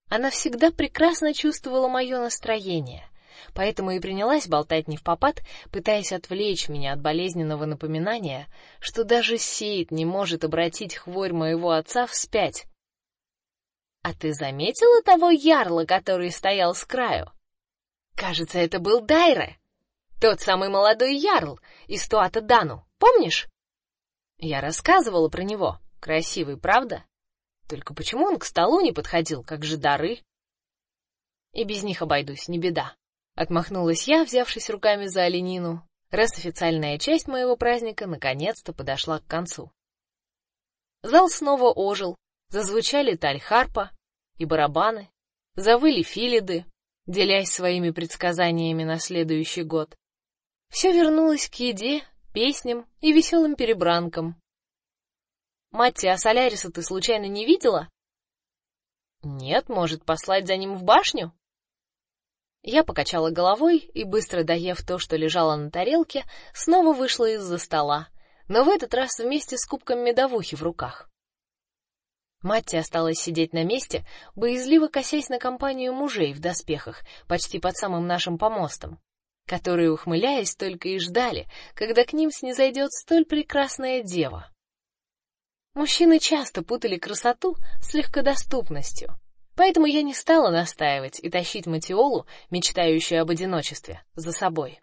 Она всегда прекрасно чувствовала мое настроение, поэтому и принялась болтать не в попад, пытаясь отвлечь меня от болезненного напоминания, что даже Сейд не может обратить хворь моего отца вспять. А ты заметила того ярла, который стоял с краю? Кажется, это был Дайре, тот самый молодой ярл из Туата Дану, помнишь? Я рассказывала про него. Красивый, правда? Только почему он к столу не подходил, как же дары? И без них обойдусь, не беда. Отмахнулась я, взявшись руками за оленину, раз официальная часть моего праздника наконец-то подошла к концу. Зал снова ожил, зазвучали тальхарпа и барабаны, завыли филиды, делясь своими предсказаниями на следующий год. Все вернулось к еде, песням и веселым перебранкам. Матти, а Соляриса ты случайно не видела? Нет, может, послать за ним в башню? Я покачала головой и быстро доев то, что лежало на тарелке, снова вышла из-за стола, но в этот раз вместе с кубком медовухи в руках. Матти осталась сидеть на месте, боязливо косясь на компанию мужей в доспехах, почти под самым нашим помостом, которые, ухмыляясь, только и ждали, когда к ним снизойдет столь прекрасная дева. Мужчины часто путали красоту с легкодоступностью. Поэтому я не стала настаивать и тащить Матиолу, мечтающую об одиночестве, за собой.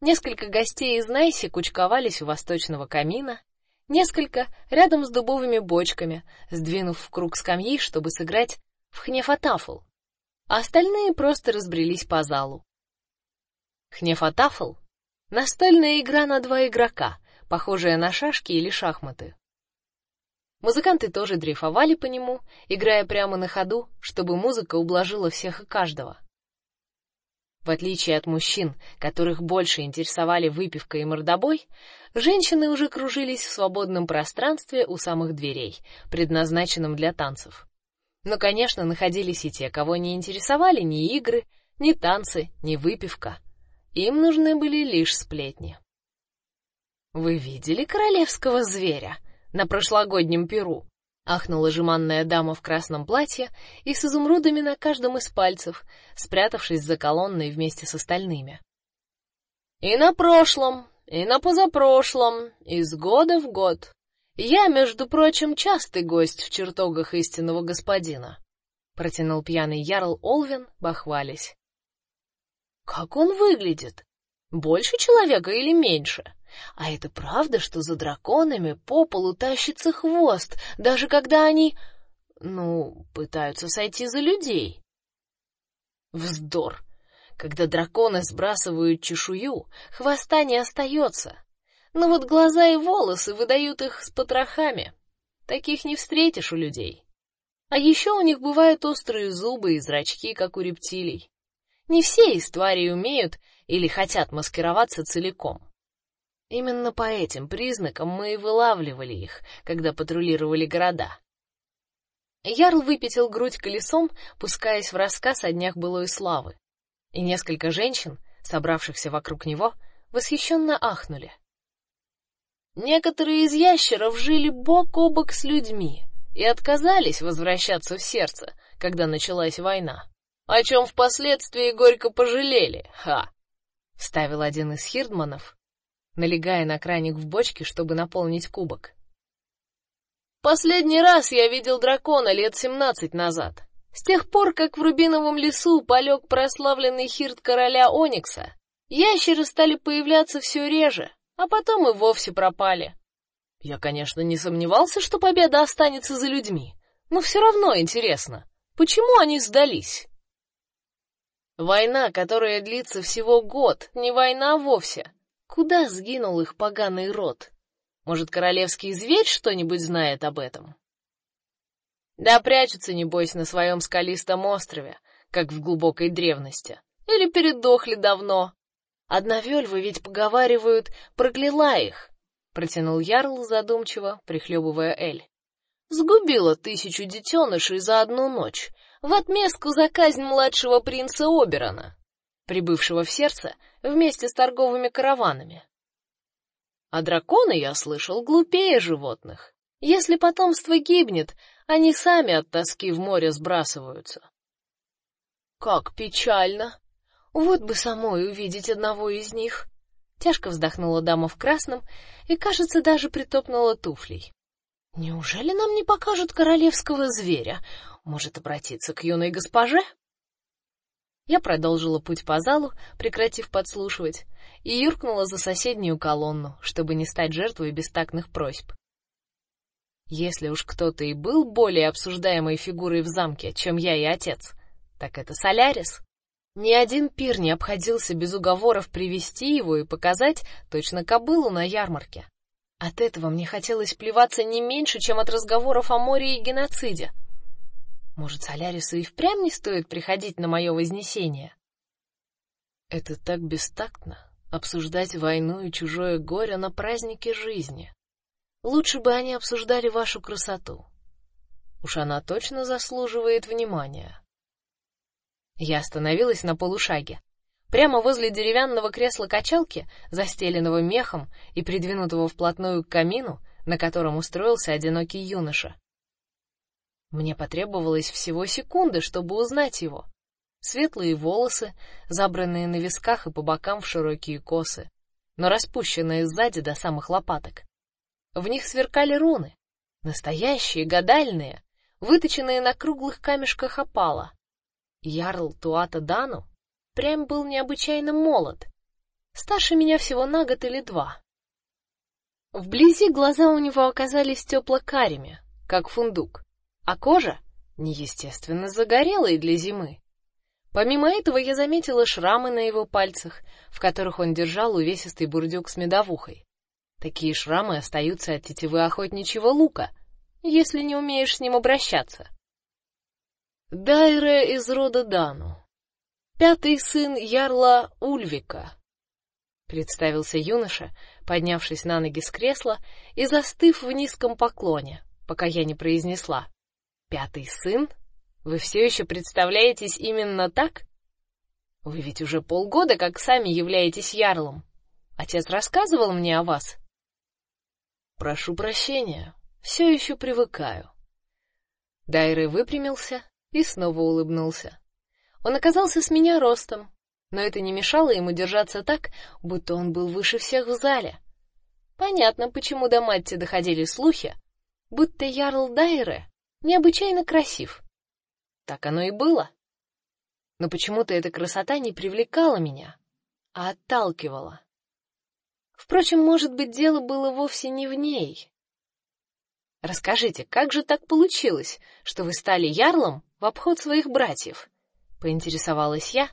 Несколько гостей из Найси кучковались у восточного камина, несколько рядом с дубовыми бочками, сдвинув в круг скамьи, чтобы сыграть в хнефатафл, а остальные просто разбрелись по залу. Хнефатафл — настольная игра на два игрока, похожая на шашки или шахматы. Музыканты тоже дрейфовали по нему, играя прямо на ходу, чтобы музыка ублажила всех и каждого. В отличие от мужчин, которых больше интересовали выпивка и мордобой, женщины уже кружились в свободном пространстве у самых дверей, предназначенном для танцев. Но, конечно, находились и те, кого не интересовали ни игры, ни танцы, ни выпивка. Им нужны были лишь сплетни. Вы видели королевского зверя? На прошлогоднем Перу, ахнула жеманная дама в красном платье и с изумрудами на каждом из пальцев, спрятавшись за колонной вместе с остальными. И на прошлом, и на позапрошлом, из года в год. Я, между прочим, частый гость в чертогах истинного господина. протянул пьяный ярл Олвин, бахвались. Как он выглядит? Больше человека или меньше? А это правда, что за драконами по полу тащится хвост, даже когда они, ну, пытаются сойти за людей? Вздор. Когда драконы сбрасывают чешую, хвоста не остается. Но вот глаза и волосы выдают их с потрохами. Таких не встретишь у людей. А еще у них бывают острые зубы и зрачки, как у рептилий. Не все из тварей умеют или хотят маскироваться целиком. Именно по этим признакам мы и вылавливали их, когда патрулировали города. Ярл выпятил грудь колесом, пускаясь в рассказ о днях былой славы, и несколько женщин, собравшихся вокруг него, восхищенно ахнули. Некоторые из ящеров жили бок о бок с людьми, и отказались возвращаться в сердце, когда началась война, о чем впоследствии горько пожалели. Ха. Вставил один из хирдманов, налегая на краник в бочке, чтобы наполнить кубок. Последний раз я видел дракона лет семнадцать назад. С тех пор, как в Рубиновом лесу полег прославленный хирд короля Оникса, ящеры стали появляться все реже, а потом и вовсе пропали. Я, конечно, не сомневался, что победа останется за людьми, но все равно интересно, почему они сдались? Война, которая длится всего год, не война вовсе. Куда сгинул их поганый род? Может, королевский зверь что-нибудь знает об этом? Да прячутся небось на своем скалистом острове, как в глубокой древности, или передохли давно. Одновельвы ведь поговаривают, прокляла их, протянул ярл задумчиво, прихлебывая эль. Сгубила тысячу детенышей за одну ночь в отместку за казнь младшего принца Оберона, прибывшего в сердце вместе с торговыми караванами. А драконы, я слышал, глупее животных. Если потомство гибнет, они сами от тоски в море сбрасываются. Как печально. Вот бы самой увидеть одного из них. Тяжко вздохнула дама в красном и, кажется, даже притопнула туфлей. Неужели нам не покажут королевского зверя? Может, обратиться к юной госпоже? Я продолжила путь по залу, прекратив подслушивать, и юркнула за соседнюю колонну, чтобы не стать жертвой бестактных просьб. Если уж кто-то и был более обсуждаемой фигурой в замке, чем я и отец, так это Солярис. Ни один пир не обходился без уговоров привести его и показать точно кобылу на ярмарке. От этого мне хотелось плеваться не меньше, чем от разговоров о море и геноциде. Может, Солярису и впрямь не стоит приходить на мое вознесение? Это так бестактно обсуждать войну и чужое горе на празднике жизни. Лучше бы они обсуждали вашу красоту. Уж она точно заслуживает внимания. Я остановилась на полушаге, прямо возле деревянного кресла-качалки, застеленного мехом и придвинутого вплотную к камину, на котором устроился одинокий юноша. Мне потребовалось всего секунды, чтобы узнать его. Светлые волосы, забранные на висках и по бокам в широкие косы, но распущенные сзади до самых лопаток. В них сверкали руны, настоящие, гадальные, выточенные на круглых камешках опала. Ярл Туата Дану прям был необычайно молод, старше меня всего на год или два. Вблизи глаза у него оказались тепло-карими, как фундук, а кожа неестественно загорелой для зимы. Помимо этого я заметила шрамы на его пальцах, в которых он держал увесистый бурдюк с медовухой. Такие шрамы остаются от тетивы охотничьего лука, если не умеешь с ним обращаться. Дайре из рода Дану. Пятый сын ярла Ульвика. Представился юноша, поднявшись на ноги с кресла и застыв в низком поклоне, пока я не произнесла: "Пятый сын? Вы все еще представляетесь именно так? Вы ведь уже полгода как сами являетесь ярлом. Отец рассказывал мне о вас". Прошу прощения, все еще привыкаю. Дайре выпрямился и снова улыбнулся. Он оказался с меня ростом, но это не мешало ему держаться так, будто он был выше всех в зале. Понятно, почему до Матти доходили слухи, будто ярл Дайре необычайно красив. так оно и было. Но почему-то эта красота не привлекала меня, а отталкивала. Впрочем, может быть, дело было вовсе не в ней. Расскажите, как же так получилось, что вы стали ярлом в обход своих братьев? поинтересовалась я,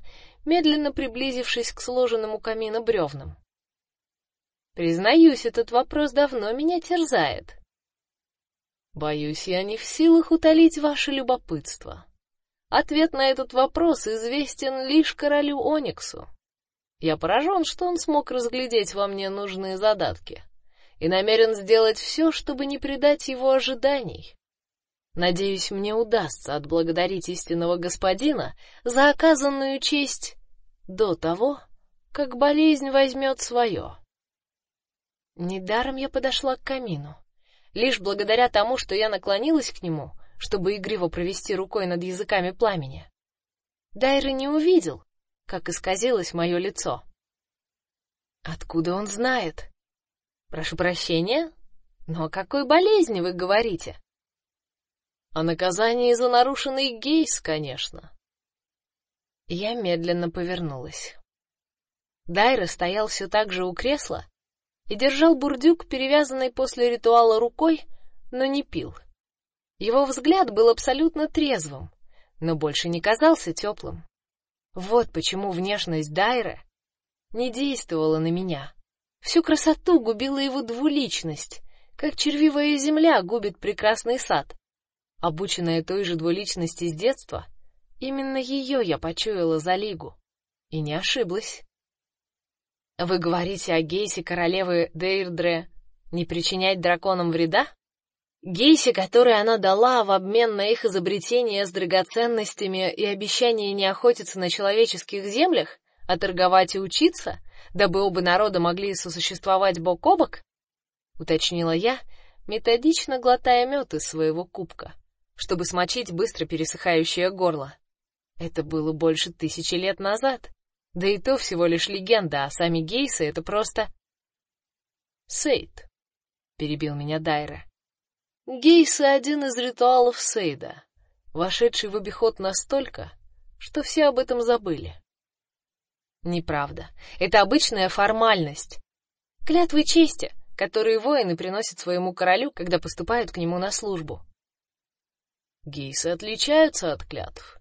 медленно приблизившись к сложенному камина бревнам. Признаюсь, этот вопрос давно меня терзает. Боюсь, я не в силах утолить ваше любопытство. Ответ на этот вопрос известен лишь королю Ониксу. Я поражен, что он смог разглядеть во мне нужные задатки и намерен сделать все, чтобы не предать его ожиданий. Надеюсь, мне удастся отблагодарить истинного господина за оказанную честь до того, как болезнь возьмет свое. Недаром я подошла к камину. Лишь благодаря тому, что я наклонилась к нему, чтобы игриво провести рукой над языками пламени. Дайра не увидел, как исказилось мое лицо. Откуда он знает? Прошу прощения, но о какой болезни вы говорите? О наказании за нарушенный гейс, конечно. Я медленно повернулась. Дайра стоял все так же у кресла, и держал бурдюк, перевязанный после ритуала рукой, но не пил. Его взгляд был абсолютно трезвым, но больше не казался теплым. Вот почему внешность Дайра не действовала на меня. Всю красоту губила его двуличность, как червивая земля губит прекрасный сад. Обученная той же двуличности с детства, именно ее я почуяла за лигу и не ошиблась. Вы говорите о Гейсе королевы Дейрдре не причинять драконам вреда? Гейсе, который она дала в обмен на их изобретение с драгоценностями и обещание не охотиться на человеческих землях, а торговать и учиться, дабы оба народа могли сосуществовать бок о бок? уточнила я, методично глотая мед из своего кубка, чтобы смочить быстро пересыхающее горло. Это было больше тысячи лет назад. Да и то всего лишь легенда, а сами гейсы это просто Сейд, перебил меня Дайра. Гейсы один из ритуалов Сейда, вошедший в обиход настолько, что все об этом забыли. Неправда. Это обычная формальность. Клятвы чести, которые воины приносят своему королю, когда поступают к нему на службу. Гейсы отличаются от клятв,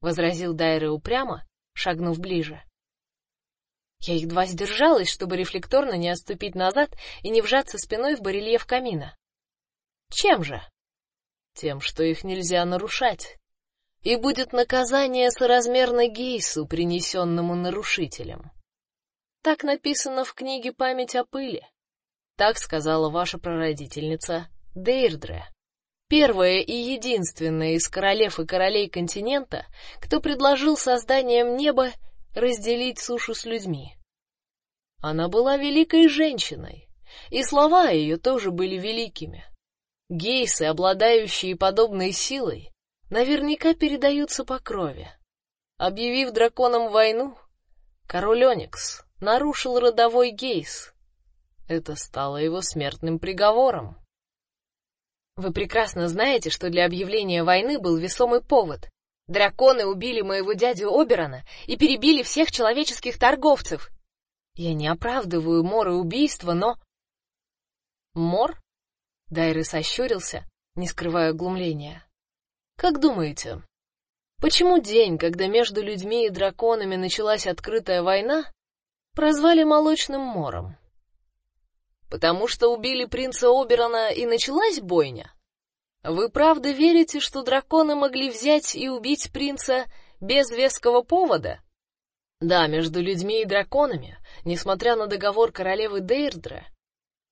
возразил Дайра упрямо, шагнув ближе. Я едва сдержалась, чтобы рефлекторно не отступить назад и не вжаться спиной в барельеф камина. Чем же? Тем, что их нельзя нарушать. И будет наказание соразмерно гейсу, принесенному нарушителем. Так написано в книге «Память о пыли». Так сказала ваша прародительница Дейрдре. Первая и единственная из королев и королей континента, кто предложил созданием неба разделить сушу с людьми. Она была великой женщиной, и слова ее тоже были великими. Гейсы, обладающие подобной силой, наверняка передаются по крови. Объявив драконам войну, король Оникс нарушил родовой гейс. Это стало его смертным приговором. Вы прекрасно знаете, что для объявления войны был весомый повод. Драконы убили моего дядю Оберона и перебили всех человеческих торговцев. Я не оправдываю Мор и убийство, но Мор? Дайры сощурился, не скрывая глумления. Как думаете, почему день, когда между людьми и драконами началась открытая война, прозвали молочным мором? Потому что убили принца Оберона и началась бойня? Вы правда верите, что драконы могли взять и убить принца без веского повода? Да, между людьми и драконами, несмотря на договор королевы Дейрдре,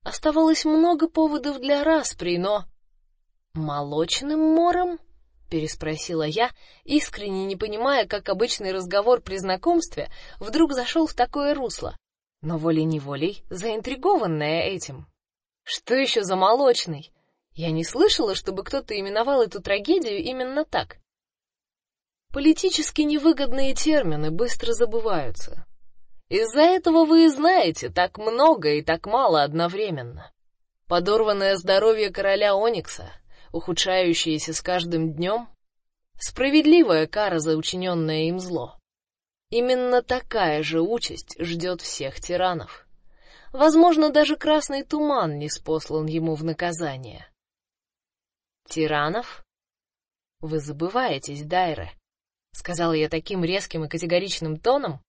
оставалось много поводов для распри, но молочным мором? переспросила я, искренне не понимая, как обычный разговор при знакомстве вдруг зашел в такое русло, но волей-неволей заинтригованная этим. Что еще за молочный? Я не слышала, чтобы кто-то именовал эту трагедию именно так. Политически невыгодные термины быстро забываются. Из-за этого вы и знаете так много и так мало одновременно. Подорванное здоровье короля Оникса, ухудшающееся с каждым днем, Справедливая кара за учиненное им зло. Именно такая же участь ждет всех тиранов. Возможно, даже красный туман не спослан ему в наказание. Тиранов? Вы забываетесь, Дайре, сказал я таким резким и категоричным тоном,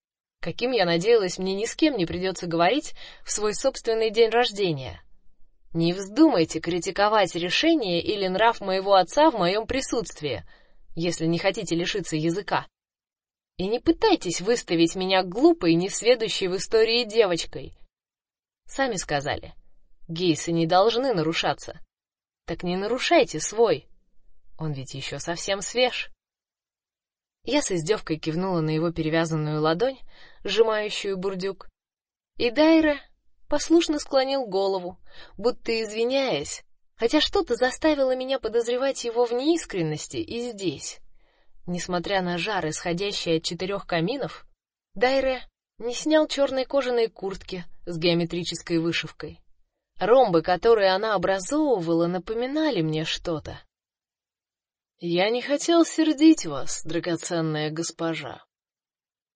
каким я надеялась, мне ни с кем не придется говорить в свой собственный день рождения. Не вздумайте критиковать решение или нрав моего отца в моем присутствии, если не хотите лишиться языка. И не пытайтесь выставить меня глупой, несведущей в истории девочкой. Сами сказали, гейсы не должны нарушаться. Так не нарушайте свой. Он ведь еще совсем свеж. Я с издевкой кивнула на его перевязанную ладонь, сжимающую бурдюк, и Дайра послушно склонил голову, будто извиняясь, хотя что-то заставило меня подозревать его в неискренности и здесь. Несмотря на жар, исходящий от четырех каминов, Дайре не снял черной кожаной куртки с геометрической вышивкой. Ромбы, которые она образовывала, напоминали мне что-то. Я не хотел сердить вас, драгоценная госпожа.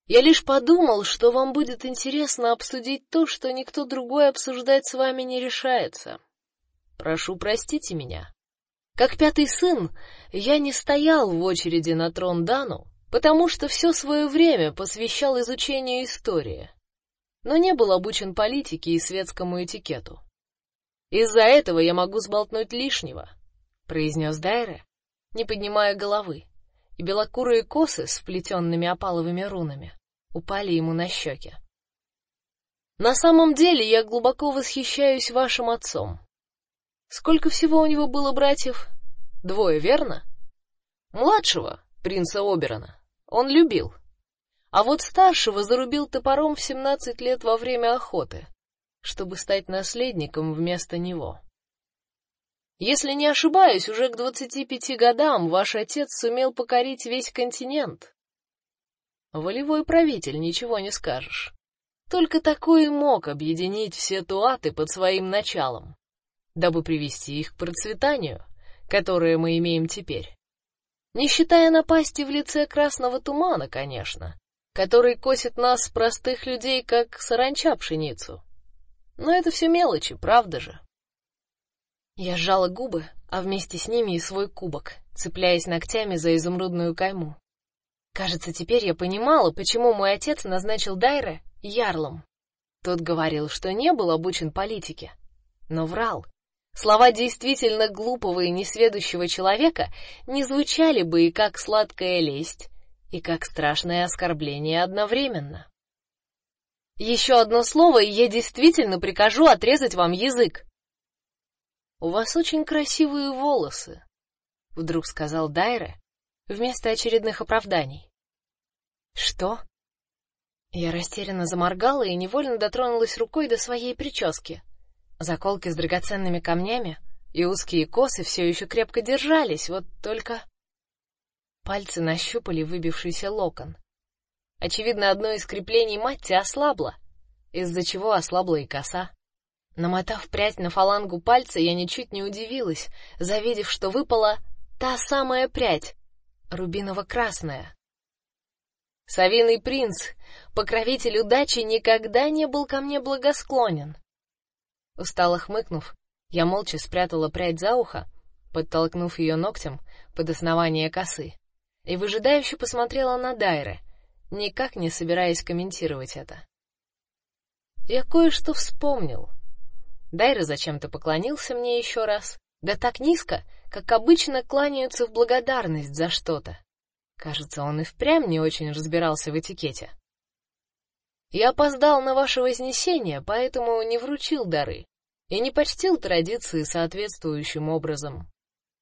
Я лишь подумал, что вам будет интересно обсудить то, что никто другой обсуждать с вами не решается. Прошу простите меня. Как пятый сын, я не стоял в очереди на трон Дану, потому что все свое время посвящал изучению истории, но не был обучен политике и светскому этикету. Из-за этого я могу сболтнуть лишнего, произнес Дайре, не поднимая головы, и белокурые косы с вплетенными опаловыми рунами упали ему на щеки. На самом деле я глубоко восхищаюсь вашим отцом. Сколько всего у него было братьев? Двое, верно? Младшего, принца Оберона, он любил. А вот старшего зарубил топором в семнадцать лет во время охоты, чтобы стать наследником вместо него. Если не ошибаюсь, уже к двадцати пяти годам ваш отец сумел покорить весь континент. Волевой правитель, ничего не скажешь. Только такой и мог объединить все туаты под своим началом, дабы привести их к процветанию, которое мы имеем теперь. Не считая напасти в лице красного тумана, конечно, который косит нас, простых людей, как саранча пшеницу. Но это все мелочи, правда же? Я сжала губы, а вместе с ними и свой кубок, цепляясь ногтями за изумрудную кайму. Кажется, теперь я понимала, почему мой отец назначил Дайре ярлом. Тот говорил, что не был обучен политике, но врал. Слова действительно глупого и несведущего человека не звучали бы и как сладкая лесть, и как страшное оскорбление одновременно. Еще одно слово, и я действительно прикажу отрезать вам язык. У вас очень красивые волосы, вдруг сказал Дайре вместо очередных оправданий. Что? Я растерянно заморгала и невольно дотронулась рукой до своей прически. Заколки с драгоценными камнями и узкие косы все еще крепко держались, вот только пальцы нащупали выбившийся локон. Очевидно, одно из креплений матти ослабло, из-за чего ослабла и коса. Намотав прядь на фалангу пальца, я ничуть не удивилась, завидев, что выпала та самая прядь, рубиново-красная. Савиный принц, покровитель удачи, никогда не был ко мне благосклонен. Устало хмыкнув, я молча спрятала прядь за ухо, подтолкнув ее ногтем под основание косы, и выжидающе посмотрела на Дайре, никак не собираясь комментировать это. Я кое-что вспомнил. Дайра зачем-то поклонился мне еще раз, да так низко, как обычно кланяются в благодарность за что-то. Кажется, он и впрямь не очень разбирался в этикете. Я опоздал на ваше вознесение, поэтому не вручил дары и не почтил традиции соответствующим образом.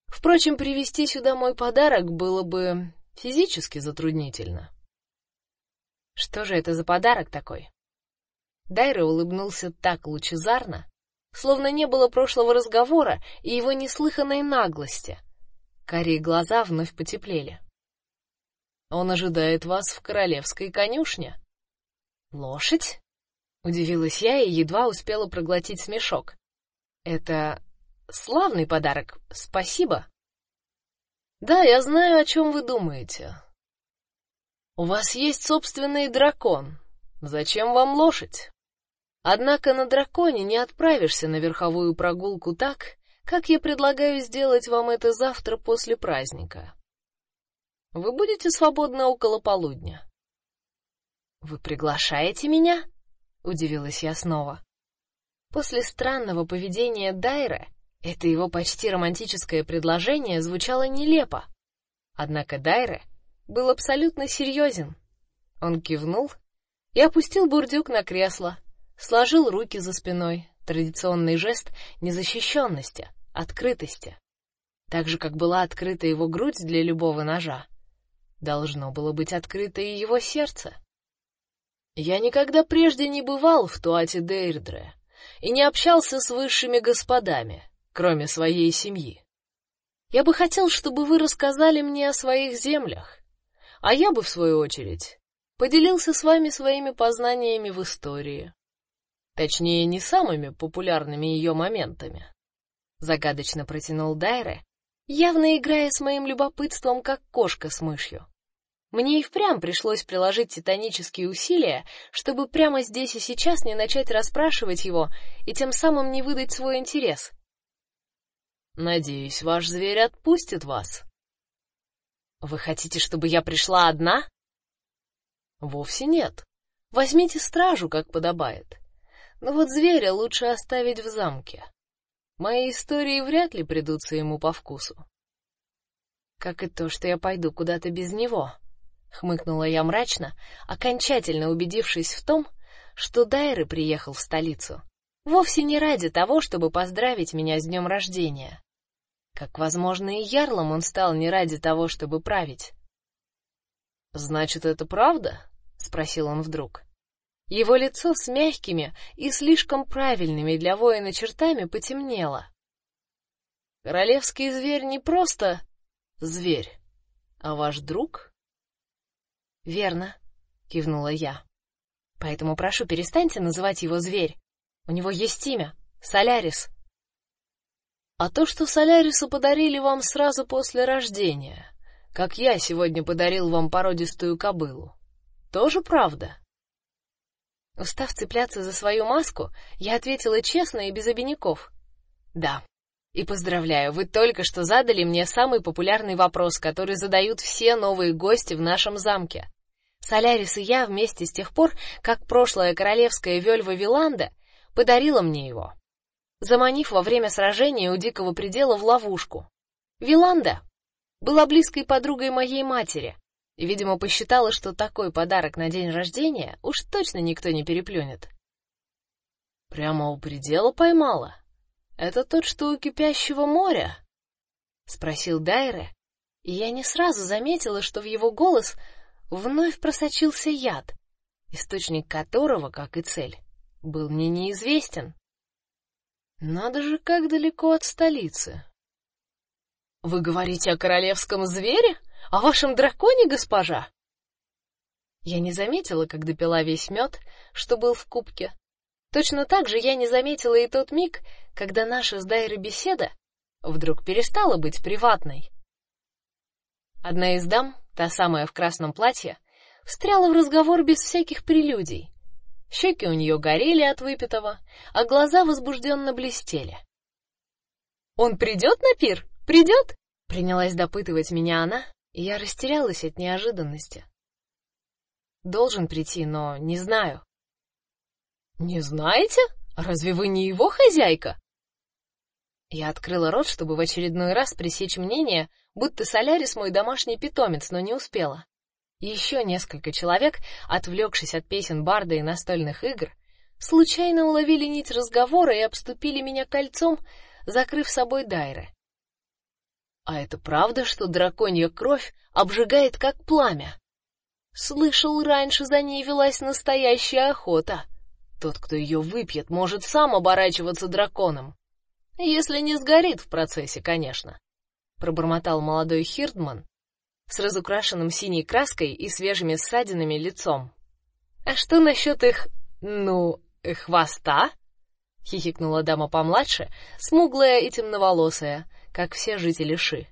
Впрочем, привезти сюда мой подарок было бы физически затруднительно. Что же это за подарок такой? Дайра улыбнулся так лучезарно, словно не было прошлого разговора и его неслыханной наглости. Карие глаза вновь потеплели. Он ожидает вас в королевской конюшне. Лошадь? Удивилась я и едва успела проглотить смешок. Это славный подарок. Спасибо. Да, я знаю, о чем вы думаете. У вас есть собственный дракон. Зачем вам лошадь? Однако на драконе не отправишься на верховую прогулку так, как я предлагаю сделать вам это завтра после праздника. Вы будете свободны около полудня. Вы приглашаете меня? удивилась я снова. После странного поведения Дайра это его почти романтическое предложение звучало нелепо. Однако Дайре был абсолютно серьезен. Он кивнул и опустил бурдюк на кресло, сложил руки за спиной, традиционный жест незащищенности, открытости. Так же, как была открыта его грудь для любого ножа, должно было быть открыто и его сердце. Я никогда прежде не бывал в Туате Дейрдре и не общался с высшими господами, кроме своей семьи. Я бы хотел, чтобы вы рассказали мне о своих землях, а я бы в свою очередь поделился с вами своими познаниями в истории. Точнее, не самыми популярными ее моментами. Загадочно протянул Дайре, явно играя с моим любопытством, как кошка с мышью. Мне и впрямь пришлось приложить титанические усилия, чтобы прямо здесь и сейчас не начать расспрашивать его и тем самым не выдать свой интерес. Надеюсь, ваш зверь отпустит вас. Вы хотите, чтобы я пришла одна? Вовсе нет. Возьмите стражу, как подобает. Но вот зверя лучше оставить в замке. Мои истории вряд ли придутся ему по вкусу. Как и то, что я пойду куда-то без него, хмыкнула я мрачно, окончательно убедившись в том, что Дайры приехал в столицу вовсе не ради того, чтобы поздравить меня с днем рождения. Как возможно и ярлом он стал не ради того, чтобы править. Значит, это правда? спросил он вдруг. Его лицо с мягкими и слишком правильными для воина чертами потемнело. Королевский зверь не просто зверь, а ваш друг? Верно, кивнула я. Поэтому прошу, перестаньте называть его зверь. У него есть имя Солярис. А то, что Солярису подарили вам сразу после рождения, как я сегодня подарил вам породистую кобылу, тоже правда? Устав цепляться за свою маску, я ответила честно и без обиняков. Да. И поздравляю, вы только что задали мне самый популярный вопрос, который задают все новые гости в нашем замке. Солярис и я вместе с тех пор, как прошлая королевская вельва Виланда подарила мне его, заманив во время сражения у дикого предела в ловушку. Виланда была близкой подругой моей матери, и, видимо, посчитала, что такой подарок на день рождения уж точно никто не переплюнет. Прямо у предела поймала. Это тот, что у кипящего моря? спросил Дайре, и я не сразу заметила, что в его голос вновь просочился яд, источник которого, как и цель, был мне неизвестен. Надо же, как далеко от столицы. Вы говорите о королевском звере? О вашем драконе, госпожа? Я не заметила, как допила весь мед, что был в кубке. Точно так же я не заметила и тот миг, когда наша с Дайрой беседа вдруг перестала быть приватной. Одна из дам, та самая в красном платье, встряла в разговор без всяких прелюдий. Щеки у нее горели от выпитого, а глаза возбужденно блестели. Он придет на пир? Придет? Принялась допытывать меня она, и я растерялась от неожиданности. Должен прийти, но не знаю. Не знаете? Разве вы не его хозяйка? Я открыла рот, чтобы в очередной раз пресечь мнение, будто Солярис мой домашний питомец, но не успела. Еще несколько человек, отвлекшись от песен барда и настольных игр, случайно уловили нить разговора и обступили меня кольцом, закрыв собой Дайры. А это правда, что драконья кровь обжигает как пламя? Слышал, раньше за ней велась настоящая охота. Тот, кто ее выпьет, может сам оборачиваться драконом, если не сгорит в процессе, конечно. Пробормотал молодой Хирдман с разукрашенным синей краской и свежими ссадинами лицом. А что насчет их, ну, хвоста? хихикнула дама помладше, смуглая и темноволосая, как все жители Ши.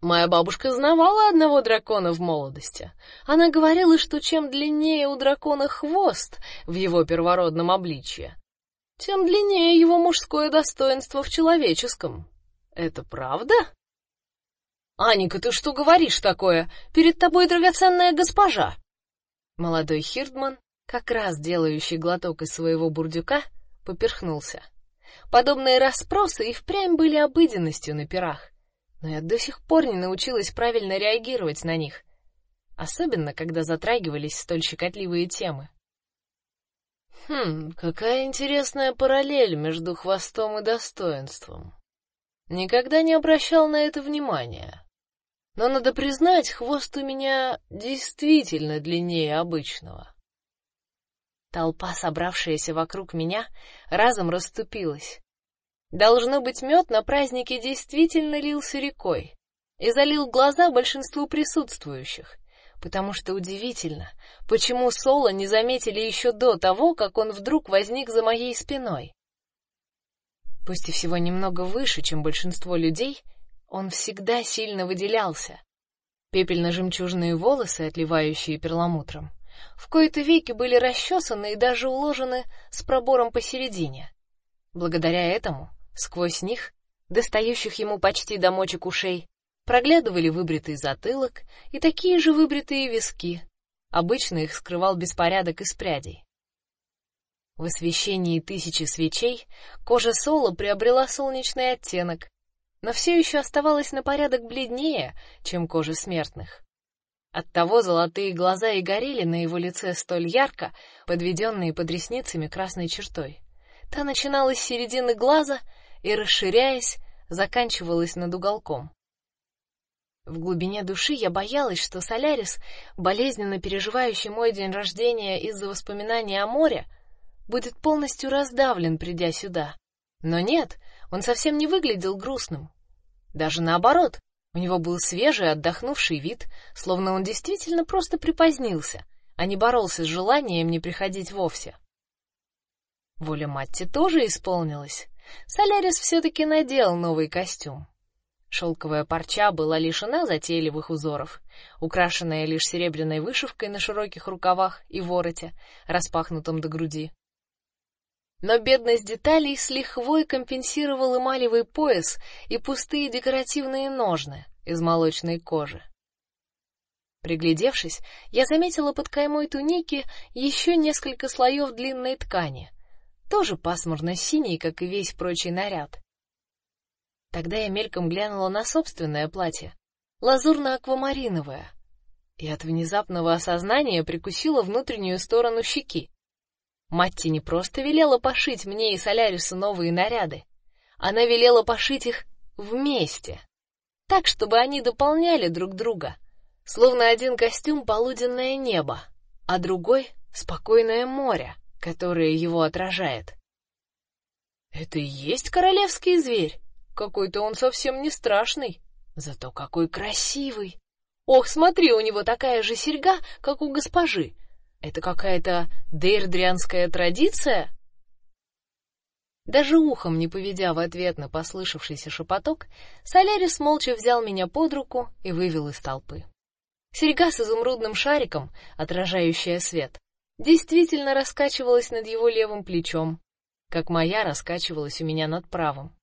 Моя бабушка знавала одного дракона в молодости. Она говорила, что чем длиннее у дракона хвост в его первородном обличье, тем длиннее его мужское достоинство в человеческом. Это правда? Аника, ты что говоришь такое? Перед тобой драгоценная госпожа. Молодой Хирдман, как раз делающий глоток из своего бурдюка, поперхнулся. Подобные расспросы и впрямь были обыденностью на пирах но я до сих пор не научилась правильно реагировать на них, особенно когда затрагивались столь щекотливые темы. Хм, какая интересная параллель между хвостом и достоинством. Никогда не обращал на это внимания. Но надо признать, хвост у меня действительно длиннее обычного. Толпа, собравшаяся вокруг меня, разом расступилась. Должно быть, мед на празднике действительно лился рекой и залил глаза большинству присутствующих, потому что удивительно, почему Соло не заметили еще до того, как он вдруг возник за моей спиной. Пусть и всего немного выше, чем большинство людей, он всегда сильно выделялся. Пепельно-жемчужные волосы, отливающие перламутром, в кои-то веки были расчесаны и даже уложены с пробором посередине. Благодаря этому Сквозь них, достающих ему почти до мочек ушей, проглядывали выбритый затылок и такие же выбритые виски. Обычно их скрывал беспорядок из прядей. В освещении тысячи свечей кожа Соло приобрела солнечный оттенок, но все еще оставалась на порядок бледнее, чем кожа смертных. Оттого золотые глаза и горели на его лице столь ярко, подведенные под ресницами красной чертой. Та начиналась с середины глаза и, расширяясь, заканчивалась над уголком. В глубине души я боялась, что Солярис, болезненно переживающий мой день рождения из-за воспоминаний о море, будет полностью раздавлен, придя сюда. Но нет, он совсем не выглядел грустным. Даже наоборот, у него был свежий, отдохнувший вид, словно он действительно просто припозднился, а не боролся с желанием не приходить вовсе. Воля Матти тоже исполнилась. Солярис все-таки надел новый костюм. Шелковая парча была лишена затейливых узоров, украшенная лишь серебряной вышивкой на широких рукавах и вороте, распахнутом до груди. Но бедность деталей с лихвой компенсировал эмалевый пояс и пустые декоративные ножны из молочной кожи. Приглядевшись, я заметила под каймой туники еще несколько слоев длинной ткани — тоже пасмурно-синий, как и весь прочий наряд. Тогда я мельком глянула на собственное платье, лазурно-аквамариновое, и от внезапного осознания прикусила внутреннюю сторону щеки. Матти не просто велела пошить мне и Солярису новые наряды, она велела пошить их вместе, так, чтобы они дополняли друг друга, словно один костюм полуденное небо, а другой спокойное море которое его отражает. Это и есть королевский зверь. Какой-то он совсем не страшный, зато какой красивый. Ох, смотри, у него такая же серьга, как у госпожи. Это какая-то дейрдрианская традиция? Даже ухом не поведя в ответ на послышавшийся шепоток, Солярис молча взял меня под руку и вывел из толпы. Серьга с изумрудным шариком, отражающая свет, действительно раскачивалась над его левым плечом, как моя раскачивалась у меня над правым.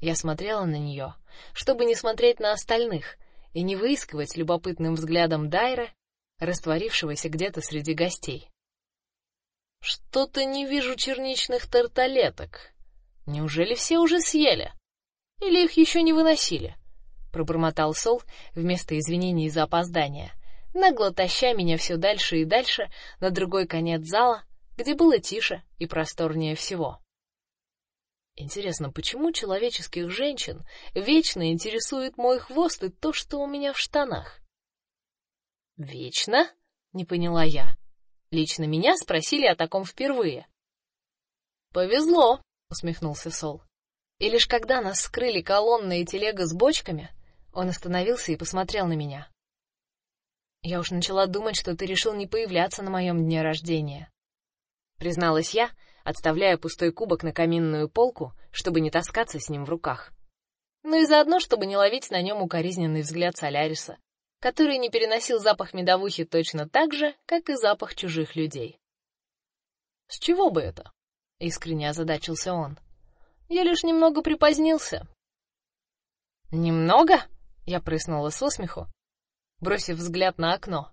Я смотрела на нее, чтобы не смотреть на остальных и не выискивать любопытным взглядом Дайра, растворившегося где-то среди гостей. Что-то не вижу черничных тарталеток. Неужели все уже съели? Или их еще не выносили? пробормотал Сол вместо извинений за опоздание нагло таща меня все дальше и дальше на другой конец зала, где было тише и просторнее всего. Интересно, почему человеческих женщин вечно интересует мой хвост и то, что у меня в штанах? Вечно? Не поняла я. Лично меня спросили о таком впервые. Повезло, усмехнулся Сол. И лишь когда нас скрыли колонна и телега с бочками, он остановился и посмотрел на меня. Я уж начала думать, что ты решил не появляться на моем дне рождения. Призналась я, отставляя пустой кубок на каминную полку, чтобы не таскаться с ним в руках. но и заодно, чтобы не ловить на нем укоризненный взгляд Соляриса, который не переносил запах медовухи точно так же, как и запах чужих людей. С чего бы это? искренне озадачился он. Я лишь немного припозднился. Немного? Я прыснула со смеху, бросив взгляд на окно.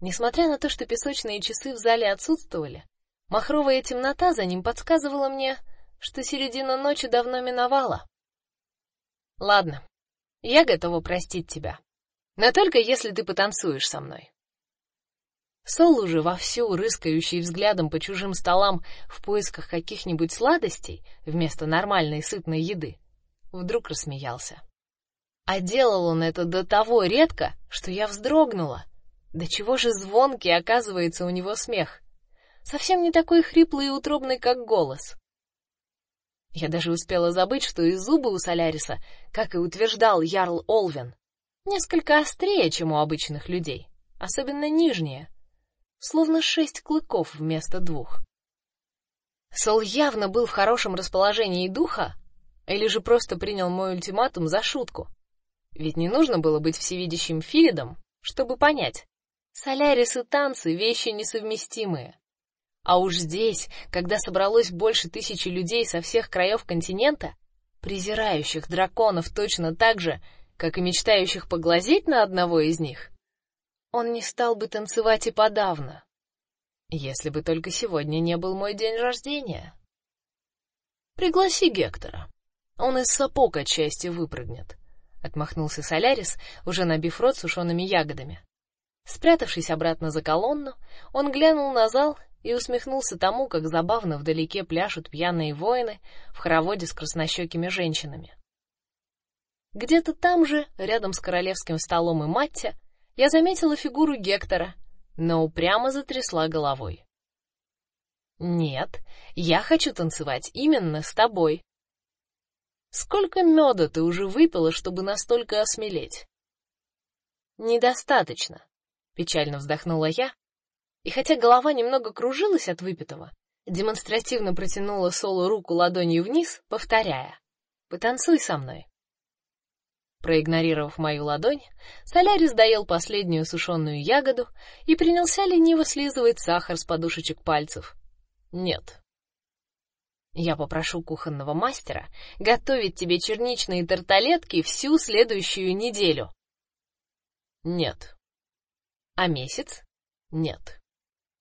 Несмотря на то, что песочные часы в зале отсутствовали, махровая темнота за ним подсказывала мне, что середина ночи давно миновала. Ладно, я готова простить тебя, но только если ты потанцуешь со мной. Сол уже вовсю рыскающий взглядом по чужим столам в поисках каких-нибудь сладостей вместо нормальной сытной еды, вдруг рассмеялся. А делал он это до того редко, что я вздрогнула. Да чего же звонкий оказывается у него смех. Совсем не такой хриплый и утробный, как голос. Я даже успела забыть, что и зубы у Соляриса, как и утверждал ярл Олвен, несколько острее, чем у обычных людей, особенно нижние, словно шесть клыков вместо двух. Сол явно был в хорошем расположении духа, или же просто принял мой ультиматум за шутку. Ведь не нужно было быть всевидящим Филидом, чтобы понять, Солярис и танцы вещи несовместимые. А уж здесь, когда собралось больше тысячи людей со всех краев континента, презирающих драконов точно так же, как и мечтающих поглазеть на одного из них, он не стал бы танцевать и подавно. Если бы только сегодня не был мой день рождения. Пригласи Гектора. Он из сапог отчасти выпрыгнет. Отмахнулся Солярис, уже набив рот сушеными ягодами. Спрятавшись обратно за колонну, он глянул на зал и усмехнулся тому, как забавно вдалеке пляшут пьяные воины в хороводе с краснощекими женщинами. Где-то там же, рядом с королевским столом и Матте, я заметила фигуру Гектора, но упрямо затрясла головой. Нет, я хочу танцевать именно с тобой. Сколько меда ты уже выпила, чтобы настолько осмелеть? Недостаточно, печально вздохнула я, и хотя голова немного кружилась от выпитого, демонстративно протянула Солу руку ладонью вниз, повторяя: "Потанцуй со мной". Проигнорировав мою ладонь, Солярис доел последнюю сушеную ягоду и принялся лениво слизывать сахар с подушечек пальцев. Нет. Я попрошу кухонного мастера готовить тебе черничные тарталетки всю следующую неделю. Нет. А месяц? Нет.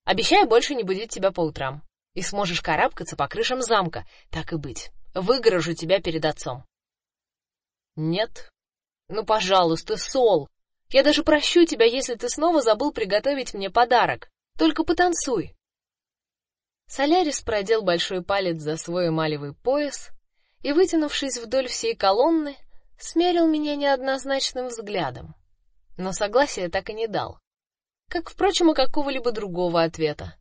Обещаю больше не будить тебя по утрам. И сможешь карабкаться по крышам замка, так и быть. Выгорожу тебя перед отцом. Нет. Ну, пожалуйста, Сол. Я даже прощу тебя, если ты снова забыл приготовить мне подарок. Только потанцуй. Солярис продел большой палец за свой эмалевый пояс и, вытянувшись вдоль всей колонны, смерил меня неоднозначным взглядом. Но согласия так и не дал как, впрочем, и какого-либо другого ответа.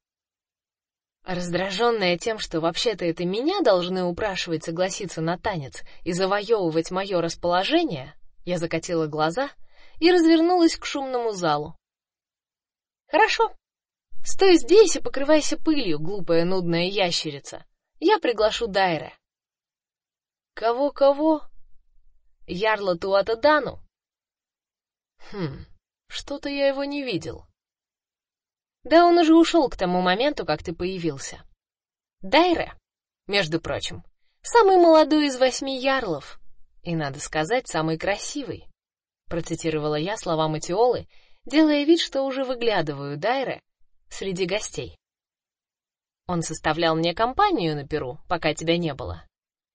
Раздраженная тем, что вообще-то это меня должны упрашивать согласиться на танец и завоевывать мое расположение, я закатила глаза и развернулась к шумному залу. Хорошо. Стой здесь и покрывайся пылью, глупая нудная ящерица. Я приглашу Дайре. Кого кого? Ярла Туатадану. Хм, что-то я его не видел. Да он уже ушел к тому моменту, как ты появился. Дайре, между прочим, самый молодой из восьми ярлов, и надо сказать, самый красивый. Процитировала я слова Матиолы, делая вид, что уже выглядываю Дайре среди гостей. Он составлял мне компанию на Перу, пока тебя не было.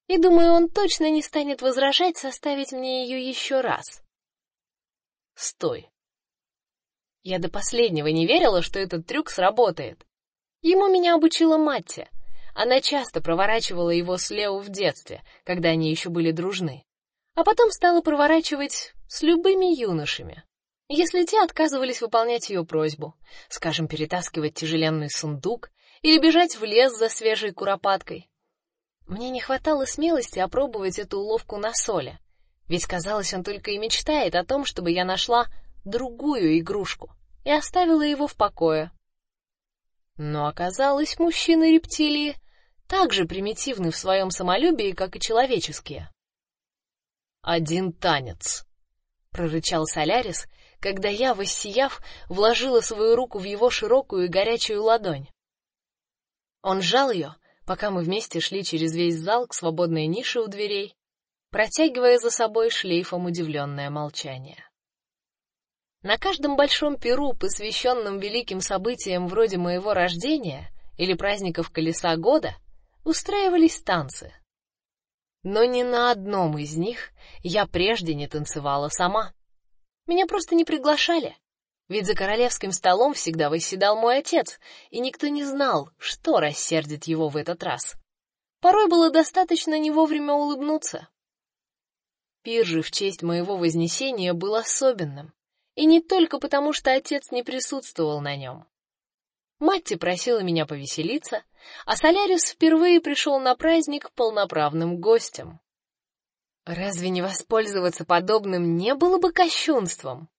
И думаю, он точно не станет возражать составить мне ее еще раз. Стой. Я до последнего не верила, что этот трюк сработает. Ему меня обучила Матти. Она часто проворачивала его с Лео в детстве, когда они еще были дружны. А потом стала проворачивать с любыми юношами. Если те отказывались выполнять ее просьбу, скажем, перетаскивать тяжеленный сундук или бежать в лес за свежей куропаткой. Мне не хватало смелости опробовать эту уловку на Соле, ведь казалось, он только и мечтает о том, чтобы я нашла другую игрушку и оставила его в покое. Но оказалось, мужчины-рептилии так же примитивны в своем самолюбии, как и человеческие. Один танец, прорычал Солярис, когда я, воссияв, вложила свою руку в его широкую и горячую ладонь. Он сжал ее, пока мы вместе шли через весь зал к свободной нише у дверей, протягивая за собой шлейфом удивленное молчание. На каждом большом перу, посвященном великим событиям вроде моего рождения или праздников колеса года, устраивались танцы. Но ни на одном из них я прежде не танцевала сама. Меня просто не приглашали. Ведь за королевским столом всегда восседал мой отец, и никто не знал, что рассердит его в этот раз. Порой было достаточно не вовремя улыбнуться. Пир же в честь моего вознесения был особенным, и не только потому, что отец не присутствовал на нем. Матти просила меня повеселиться, а Солярис впервые пришел на праздник полноправным гостем. Разве не воспользоваться подобным не было бы кощунством?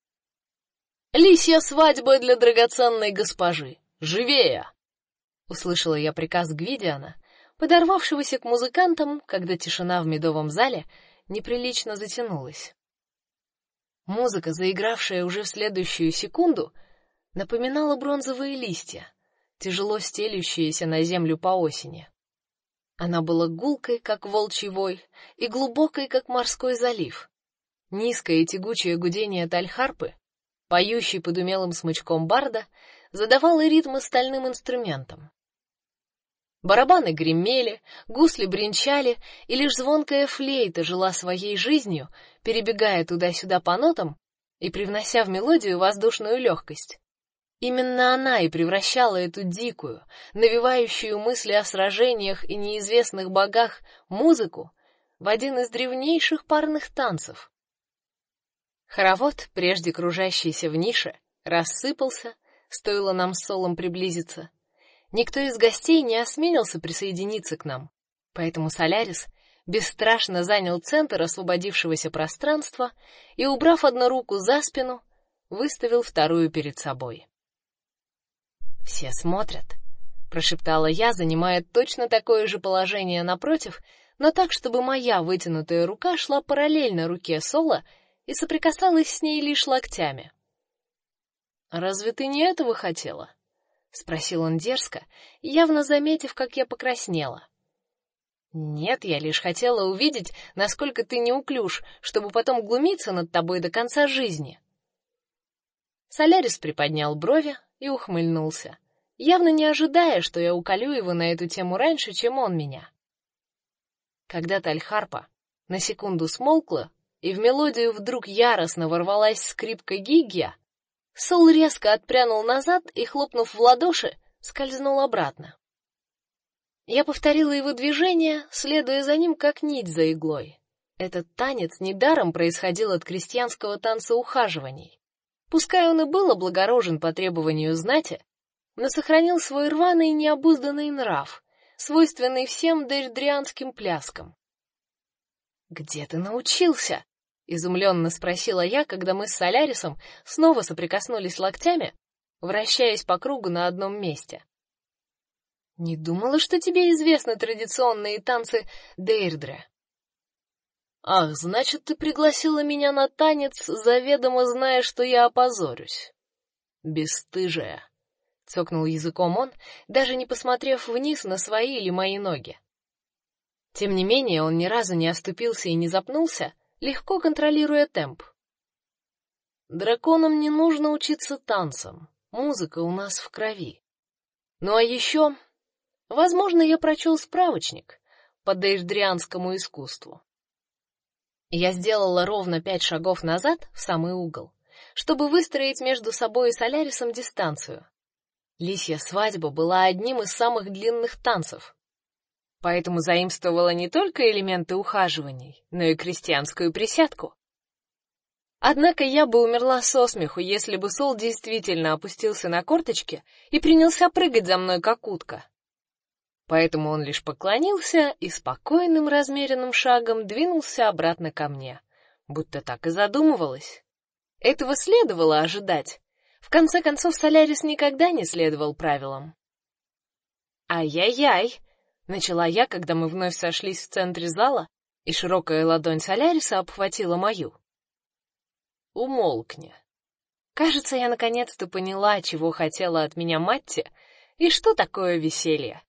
Лисья свадьба для драгоценной госпожи. Живее! Услышала я приказ Гвидиана, подорвавшегося к музыкантам, когда тишина в медовом зале неприлично затянулась. Музыка, заигравшая уже в следующую секунду, напоминала бронзовые листья, тяжело стелющиеся на землю по осени. Она была гулкой, как волчий вой, и глубокой, как морской залив. Низкое и тягучее гудение тальхарпы, поющий под умелым смычком барда, задавало ритм остальным инструментам. Барабаны гремели, гусли бренчали, и лишь звонкая флейта жила своей жизнью, перебегая туда-сюда по нотам и привнося в мелодию воздушную легкость. Именно она и превращала эту дикую, навевающую мысли о сражениях и неизвестных богах музыку в один из древнейших парных танцев. Хоровод, прежде кружащийся в нише, рассыпался, стоило нам с Солом приблизиться. Никто из гостей не осмелился присоединиться к нам, поэтому Солярис бесстрашно занял центр освободившегося пространства и, убрав одну руку за спину, выставил вторую перед собой. Все смотрят, прошептала я, занимая точно такое же положение напротив, но так, чтобы моя вытянутая рука шла параллельно руке Сола и соприкасалась с ней лишь локтями. Разве ты не этого хотела? спросил он дерзко, явно заметив, как я покраснела. Нет, я лишь хотела увидеть, насколько ты неуклюж, чтобы потом глумиться над тобой до конца жизни. Солярис приподнял брови, и ухмыльнулся, явно не ожидая, что я уколю его на эту тему раньше, чем он меня. Когда Тальхарпа на секунду смолкла, и в мелодию вдруг яростно ворвалась скрипка Гигия, Сол резко отпрянул назад и, хлопнув в ладоши, скользнул обратно. Я повторила его движение, следуя за ним как нить за иглой. Этот танец недаром происходил от крестьянского танца ухаживаний. Пускай он и был облагорожен по требованию знати, но сохранил свой рваный и необузданный нрав, свойственный всем дердрианским пляскам. Где ты научился? изумленно спросила я, когда мы с Солярисом снова соприкоснулись локтями, вращаясь по кругу на одном месте. Не думала, что тебе известны традиционные танцы Дейрдре. Ах, значит, ты пригласила меня на танец, заведомо зная, что я опозорюсь. Бесстыжая, цокнул языком он, даже не посмотрев вниз на свои или мои ноги. Тем не менее, он ни разу не оступился и не запнулся, легко контролируя темп. Драконам не нужно учиться танцам. Музыка у нас в крови. Ну а еще, возможно, я прочел справочник по дейрдрианскому искусству. Я сделала ровно пять шагов назад в самый угол, чтобы выстроить между собой и Солярисом дистанцию. Лисья свадьба была одним из самых длинных танцев, поэтому заимствовала не только элементы ухаживаний, но и крестьянскую присядку. Однако я бы умерла со смеху, если бы Сол действительно опустился на корточки и принялся прыгать за мной как утка. Поэтому он лишь поклонился и спокойным размеренным шагом двинулся обратно ко мне, будто так и задумывалась. Этого следовало ожидать. В конце концов, Солярис никогда не следовал правилам. Ай-яй-яй, начала я, когда мы вновь сошлись в центре зала, и широкая ладонь Соляриса обхватила мою. Умолкни. Кажется, я наконец-то поняла, чего хотела от меня Матти и что такое веселье.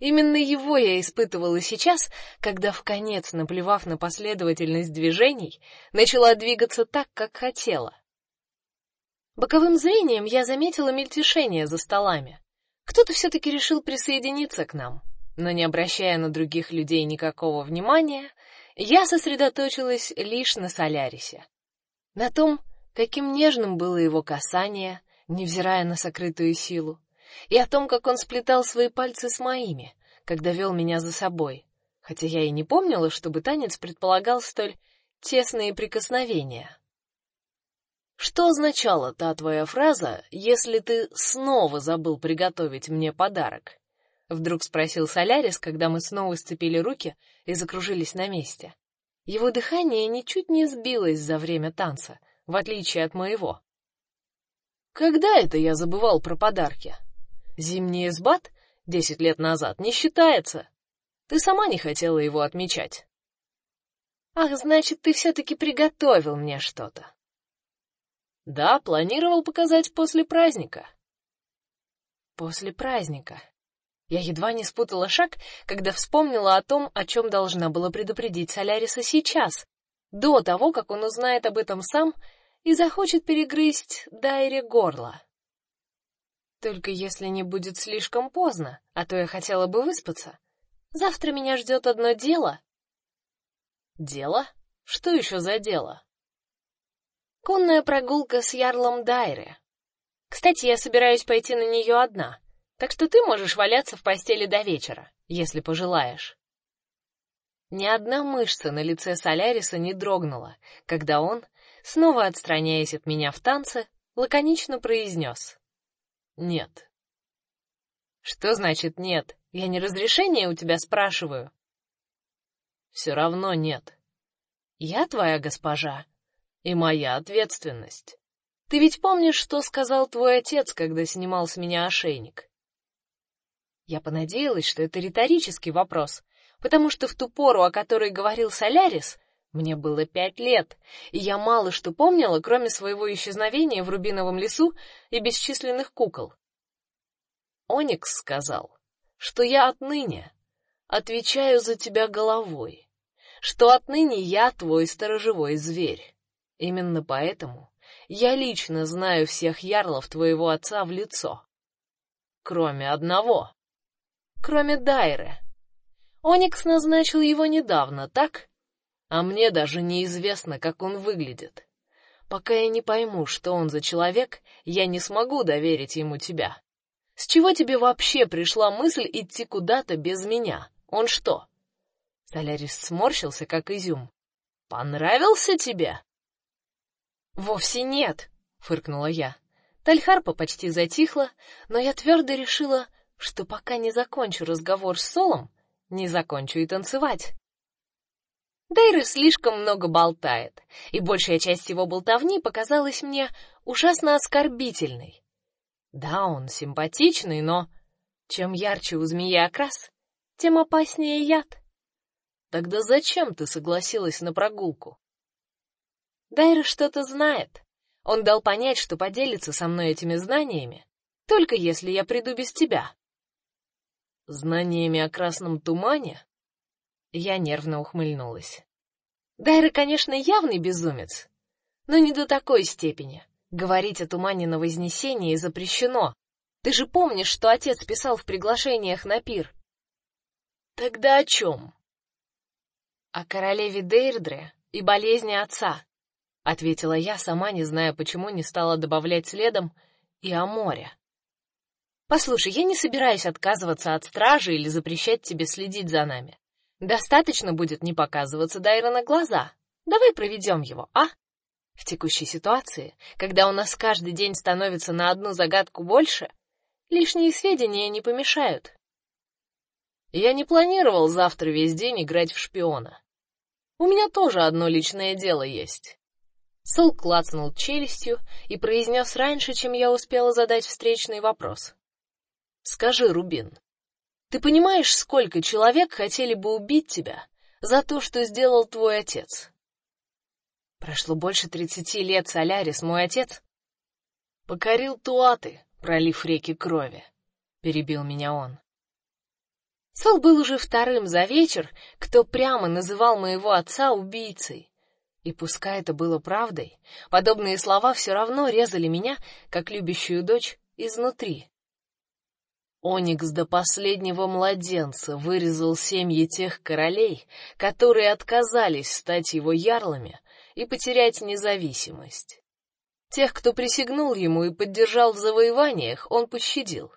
Именно его я испытывала сейчас, когда в конец, наплевав на последовательность движений, начала двигаться так, как хотела. Боковым зрением я заметила мельтешение за столами. Кто-то все таки решил присоединиться к нам, но не обращая на других людей никакого внимания, я сосредоточилась лишь на Солярисе. На том, каким нежным было его касание, невзирая на сокрытую силу, и о том, как он сплетал свои пальцы с моими, когда вел меня за собой, хотя я и не помнила, чтобы танец предполагал столь тесные прикосновения. Что означала та твоя фраза, если ты снова забыл приготовить мне подарок? Вдруг спросил Солярис, когда мы снова сцепили руки и закружились на месте. Его дыхание ничуть не сбилось за время танца, в отличие от моего. Когда это я забывал про подарки? Зимний избат десять лет назад не считается. Ты сама не хотела его отмечать. Ах, значит, ты все таки приготовил мне что-то. Да, планировал показать после праздника. После праздника. Я едва не спутала шаг, когда вспомнила о том, о чем должна была предупредить Соляриса сейчас, до того, как он узнает об этом сам и захочет перегрызть Дайре горло. Только если не будет слишком поздно, а то я хотела бы выспаться. Завтра меня ждет одно дело. Дело? Что еще за дело? Конная прогулка с ярлом Дайре. Кстати, я собираюсь пойти на нее одна. Так что ты можешь валяться в постели до вечера, если пожелаешь. Ни одна мышца на лице Соляриса не дрогнула, когда он, снова отстраняясь от меня в танце, лаконично произнес: "Нет". Что значит нет? Я не разрешение у тебя спрашиваю. Все равно нет. Я твоя госпожа, и моя ответственность. Ты ведь помнишь, что сказал твой отец, когда снимал с меня ошейник? Я понадеялась, что это риторический вопрос, потому что в ту пору, о которой говорил Солярис, мне было пять лет, и я мало что помнила, кроме своего исчезновения в рубиновом лесу и бесчисленных кукол. Оникс сказал, что я отныне отвечаю за тебя головой, что отныне я твой сторожевой зверь. Именно поэтому я лично знаю всех ярлов твоего отца в лицо, кроме одного кроме Дайры. Оникс назначил его недавно, так? А мне даже неизвестно, как он выглядит. Пока я не пойму, что он за человек, я не смогу доверить ему тебя. С чего тебе вообще пришла мысль идти куда-то без меня? Он что? Солярис сморщился, как изюм. Понравился тебе? Вовсе нет, фыркнула я. Тальхарпа почти затихла, но я твердо решила, что пока не закончу разговор с Солом, не закончу и танцевать. Дейры слишком много болтает, и большая часть его болтовни показалась мне ужасно оскорбительной. Да, он симпатичный, но чем ярче у змеи окрас, тем опаснее яд. Тогда зачем ты согласилась на прогулку? Дайра что-то знает. Он дал понять, что поделится со мной этими знаниями, только если я приду без тебя. Знаниями о красном тумане? Я нервно ухмыльнулась. Дайра, конечно, явный безумец, но не до такой степени. Говорить о тумане на Вознесении запрещено. Ты же помнишь, что отец писал в приглашениях на пир? Тогда о чем? О королеве Дейрдре и болезни отца, ответила я, сама не зная, почему не стала добавлять следом и о море. Послушай, я не собираюсь отказываться от стражи или запрещать тебе следить за нами. Достаточно будет не показываться Дайра на глаза. Давай проведем его, а? В текущей ситуации, когда у нас каждый день становится на одну загадку больше, лишние сведения не помешают. Я не планировал завтра весь день играть в шпиона. У меня тоже одно личное дело есть. Сол клацнул челюстью и произнес раньше, чем я успела задать встречный вопрос. Скажи, Рубин, ты понимаешь, сколько человек хотели бы убить тебя, за то, что сделал твой отец. Прошло больше тридцати лет, Солярис, мой отец, покорил Туаты, пролив реки крови, перебил меня он. Сол был уже вторым за вечер, кто прямо называл моего отца убийцей. И пускай это было правдой, подобные слова все равно резали меня, как любящую дочь, изнутри. Оникс до последнего младенца вырезал семьи тех королей, которые отказались стать его ярлами и потерять независимость. Тех, кто присягнул ему и поддержал в завоеваниях, он пощадил.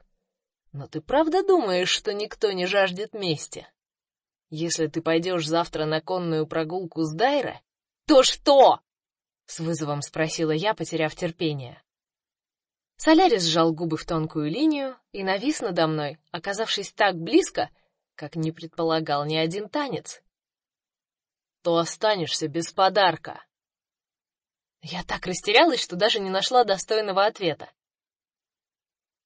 Но ты правда думаешь, что никто не жаждет мести? Если ты пойдешь завтра на конную прогулку с Дайра, то что? С вызовом спросила я, потеряв терпение. Солярис сжал губы в тонкую линию и навис надо мной, оказавшись так близко, как не предполагал ни один танец. То останешься без подарка. Я так растерялась, что даже не нашла достойного ответа.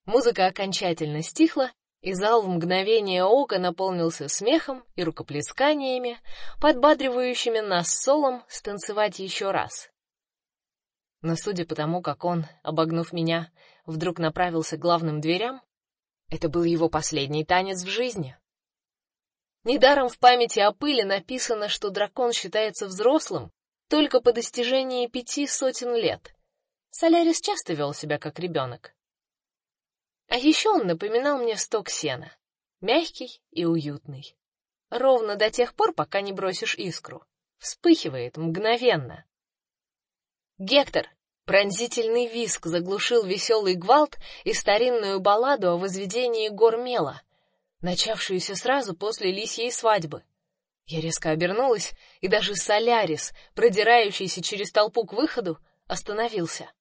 Музыка окончательно стихла, и зал в мгновение ока наполнился смехом и рукоплесканиями, подбадривающими нас солом станцевать еще раз. Но судя по тому, как он, обогнув меня, вдруг направился к главным дверям, это был его последний танец в жизни. Недаром в памяти о пыли написано, что дракон считается взрослым только по достижении пяти сотен лет. Солярис часто вел себя как ребенок. А еще он напоминал мне сток сена, мягкий и уютный. Ровно до тех пор, пока не бросишь искру. Вспыхивает мгновенно. Гектор, пронзительный виск заглушил веселый гвалт и старинную балладу о возведении гор Мела, начавшуюся сразу после лисьей свадьбы. Я резко обернулась, и даже Солярис, продирающийся через толпу к выходу, остановился.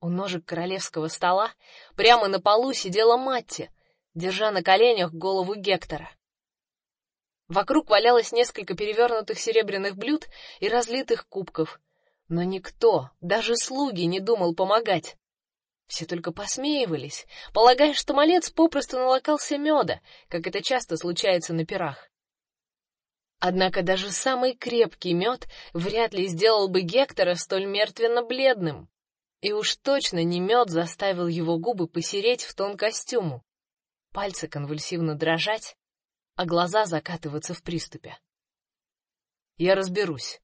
У ножек королевского стола прямо на полу сидела Матти, держа на коленях голову Гектора. Вокруг валялось несколько перевернутых серебряных блюд и разлитых кубков, но никто, даже слуги, не думал помогать. Все только посмеивались, полагая, что малец попросту налокался меда, как это часто случается на пирах. Однако даже самый крепкий мед вряд ли сделал бы Гектора столь мертвенно-бледным. И уж точно не мед заставил его губы посереть в тон костюму, пальцы конвульсивно дрожать, а глаза закатываться в приступе. Я разберусь,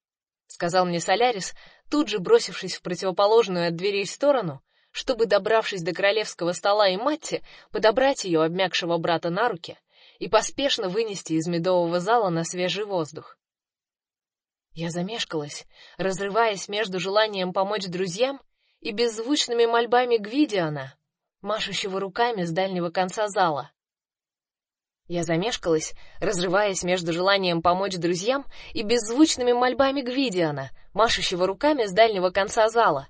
сказал мне Солярис, тут же бросившись в противоположную от дверей сторону, чтобы добравшись до королевского стола и Матти, подобрать ее обмякшего брата на руки и поспешно вынести из медового зала на свежий воздух. Я замешкалась, разрываясь между желанием помочь друзьям и беззвучными мольбами Гвидиана, машущего руками с дальнего конца зала. Я замешкалась, разрываясь между желанием помочь друзьям и беззвучными мольбами Гвидиана, машущего руками с дальнего конца зала.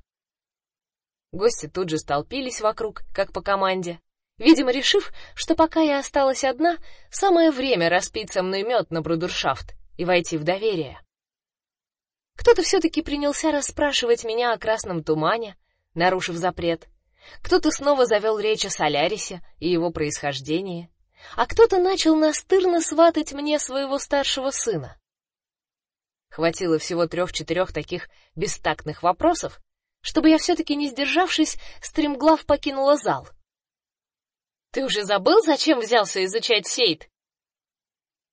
Гости тут же столпились вокруг, как по команде, видимо, решив, что пока я осталась одна, самое время распить со мной мед на брудершафт и войти в доверие. Кто-то все-таки принялся расспрашивать меня о красном тумане, нарушив запрет. Кто-то снова завел речь о Солярисе и его происхождении, а кто-то начал настырно сватать мне своего старшего сына. Хватило всего трех-четырех таких бестактных вопросов, чтобы я все-таки не сдержавшись, стремглав покинула зал. Ты уже забыл, зачем взялся изучать сейт?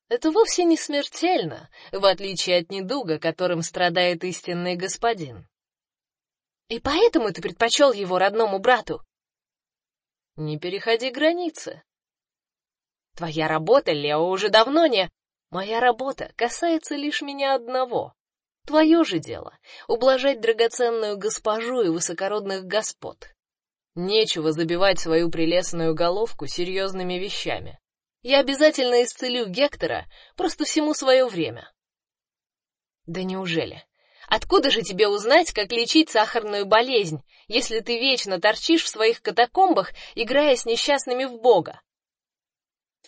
Это вовсе не смертельно, в отличие от недуга, которым страдает истинный господин. И поэтому ты предпочел его родному брату? Не переходи границы. Твоя работа, Лео, уже давно не... Моя работа касается лишь меня одного. Твое же дело — ублажать драгоценную госпожу и высокородных господ. Нечего забивать свою прелестную головку серьезными вещами. Я обязательно исцелю Гектора, просто всему свое время. Да неужели? Откуда же тебе узнать, как лечить сахарную болезнь, если ты вечно торчишь в своих катакомбах, играя с несчастными в Бога?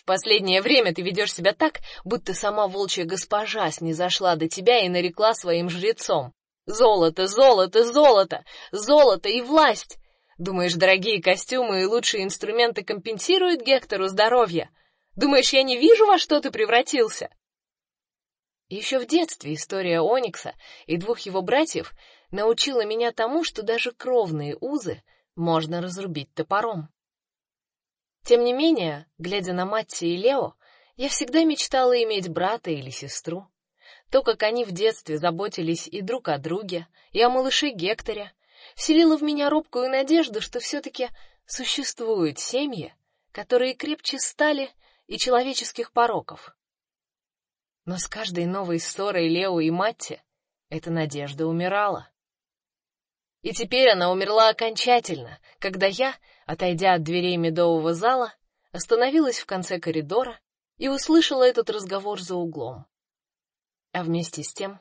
Последнее время ты ведешь себя так, будто сама волчья госпожа снизошла до тебя и нарекла своим жрецом: "Золото, золото, золото, золото и власть". Думаешь, дорогие костюмы и лучшие инструменты компенсируют Гектору здоровье? Думаешь, я не вижу, во что ты превратился? Еще в детстве история Оникса и двух его братьев научила меня тому, что даже кровные узы можно разрубить топором. Тем не менее, глядя на Матти и Лео, я всегда мечтала иметь брата или сестру. То, как они в детстве заботились и друг о друге, и о малыше Гекторе, вселило в меня робкую надежду, что все таки существуют семьи, которые крепче стали и человеческих пороков. Но с каждой новой ссорой Лео и Матти эта надежда умирала. И теперь она умерла окончательно, когда я, отойдя от дверей медового зала, остановилась в конце коридора и услышала этот разговор за углом. А вместе с тем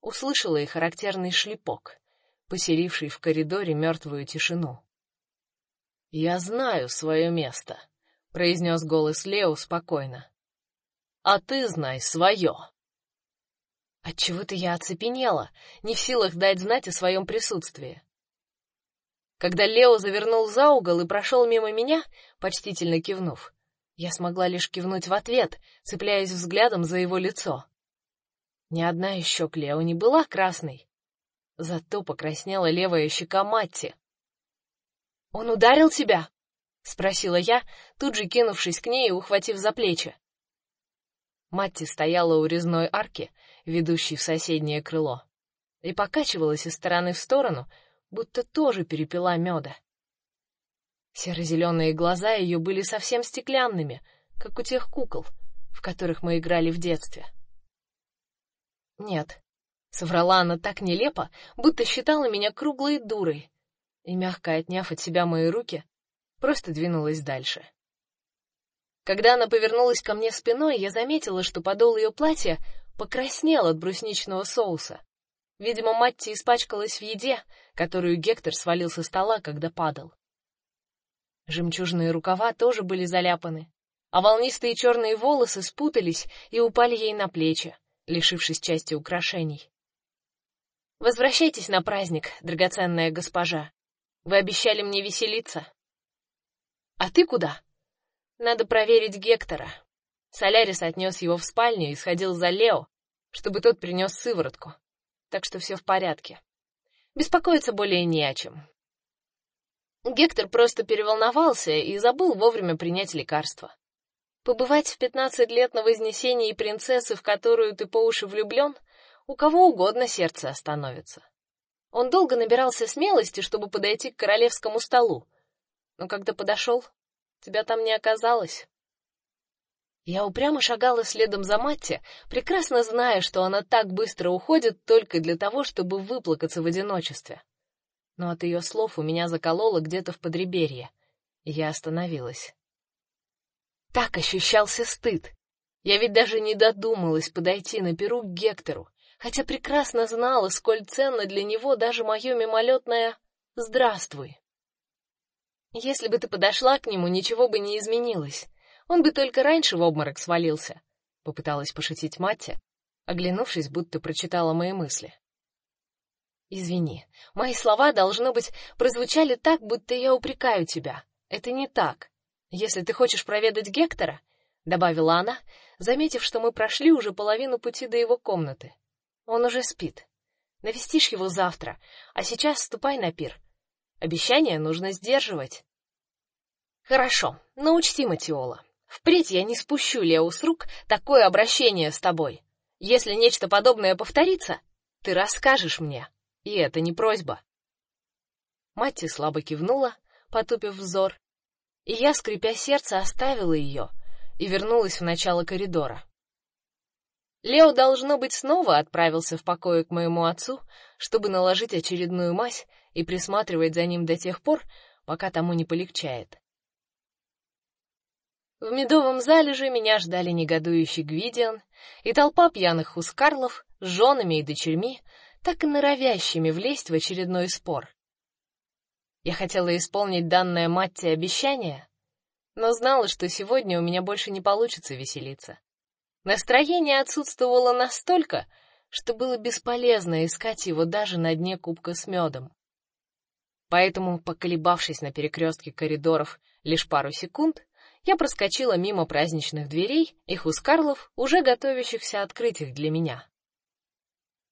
услышала и характерный шлепок, поселивший в коридоре мертвую тишину. Я знаю свое место, произнес голос Лео спокойно. А ты знай свое. От чего-то я оцепенела, не в силах дать знать о своем присутствии. Когда Лео завернул за угол и прошел мимо меня, почтительно кивнув, я смогла лишь кивнуть в ответ, цепляясь взглядом за его лицо. Ни одна из щек Лео не была красной, зато покраснела левая щека Матти. Он ударил тебя? спросила я, тут же кинувшись к ней и ухватив за плечи. Матти стояла у резной арки, ведущей в соседнее крыло, и покачивалась из стороны в сторону, будто тоже перепила меда. Серо-зеленые глаза ее были совсем стеклянными, как у тех кукол, в которых мы играли в детстве. Нет, соврала она так нелепо, будто считала меня круглой дурой, и мягко отняв от себя мои руки, просто двинулась дальше. Когда она повернулась ко мне спиной, я заметила, что подол ее платья покраснел от брусничного соуса. Видимо, Матти испачкалась в еде, которую Гектор свалил со стола, когда падал. Жемчужные рукава тоже были заляпаны, а волнистые черные волосы спутались и упали ей на плечи, лишившись части украшений. Возвращайтесь на праздник, драгоценная госпожа. Вы обещали мне веселиться. А ты куда? Надо проверить Гектора. Солярис отнес его в спальню и сходил за Лео, чтобы тот принес сыворотку так что все в порядке. Беспокоиться более не о чем. Гектор просто переволновался и забыл вовремя принять лекарство. Побывать в пятнадцать лет на вознесении принцессы, в которую ты по уши влюблен, у кого угодно сердце остановится. Он долго набирался смелости, чтобы подойти к королевскому столу, но когда подошел, тебя там не оказалось. Я упрямо шагала следом за Матти, прекрасно зная, что она так быстро уходит только для того, чтобы выплакаться в одиночестве. Но от ее слов у меня закололо где-то в подреберье, я остановилась. Так ощущался стыд. Я ведь даже не додумалась подойти на перу к Гектору, хотя прекрасно знала, сколь ценно для него даже мое мимолетное «здравствуй». Если бы ты подошла к нему, ничего бы не изменилось. Он бы только раньше в обморок свалился, попыталась пошутить Матти, оглянувшись, будто прочитала мои мысли. Извини, мои слова должно быть прозвучали так, будто я упрекаю тебя. Это не так. Если ты хочешь проведать Гектора, добавила она, заметив, что мы прошли уже половину пути до его комнаты. Он уже спит. Навестишь его завтра, а сейчас ступай на пир. Обещание нужно сдерживать. Хорошо, но учти, Матиола, Впредь я не спущу Лео с рук такое обращение с тобой. Если нечто подобное повторится, ты расскажешь мне, и это не просьба. Матти слабо кивнула, потупив взор, и я, скрипя сердце, оставила ее и вернулась в начало коридора. Лео должно быть снова отправился в покое к моему отцу, чтобы наложить очередную мазь и присматривать за ним до тех пор, пока тому не полегчает. В медовом зале же меня ждали негодующий Гвидиан и толпа пьяных хускарлов с женами и дочерьми, так и норовящими влезть в очередной спор. Я хотела исполнить данное Матте обещание, но знала, что сегодня у меня больше не получится веселиться. Настроение отсутствовало настолько, что было бесполезно искать его даже на дне кубка с медом. Поэтому, поколебавшись на перекрестке коридоров лишь пару секунд, я проскочила мимо праздничных дверей и хускарлов, уже готовящихся открыть их для меня.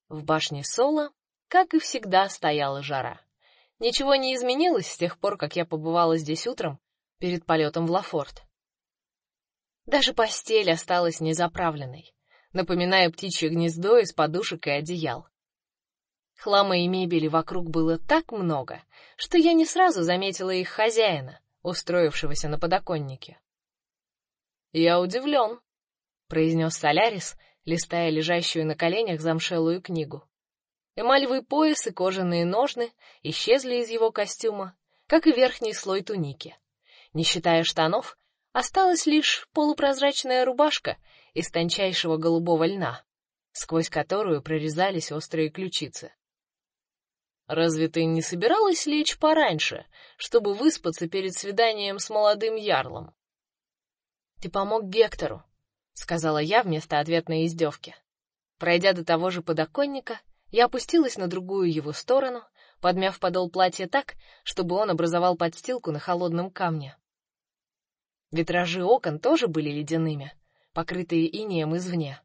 В башне Сола, как и всегда, стояла жара. Ничего не изменилось с тех пор, как я побывала здесь утром перед полетом в Лафорт. Даже постель осталась незаправленной, напоминая птичье гнездо из подушек и одеял. Хлама и мебели вокруг было так много, что я не сразу заметила их хозяина, устроившегося на подоконнике. Я удивлен, произнес Солярис, листая лежащую на коленях замшелую книгу. Эмалевый пояс и кожаные ножны исчезли из его костюма, как и верхний слой туники. Не считая штанов, осталась лишь полупрозрачная рубашка из тончайшего голубого льна, сквозь которую прорезались острые ключицы. Разве ты не собиралась лечь пораньше, чтобы выспаться перед свиданием с молодым ярлом? Ты помог Гектору, сказала я вместо ответной издевки. Пройдя до того же подоконника, я опустилась на другую его сторону, подмяв подол платья так, чтобы он образовал подстилку на холодном камне. Витражи окон тоже были ледяными, покрытые инеем извне.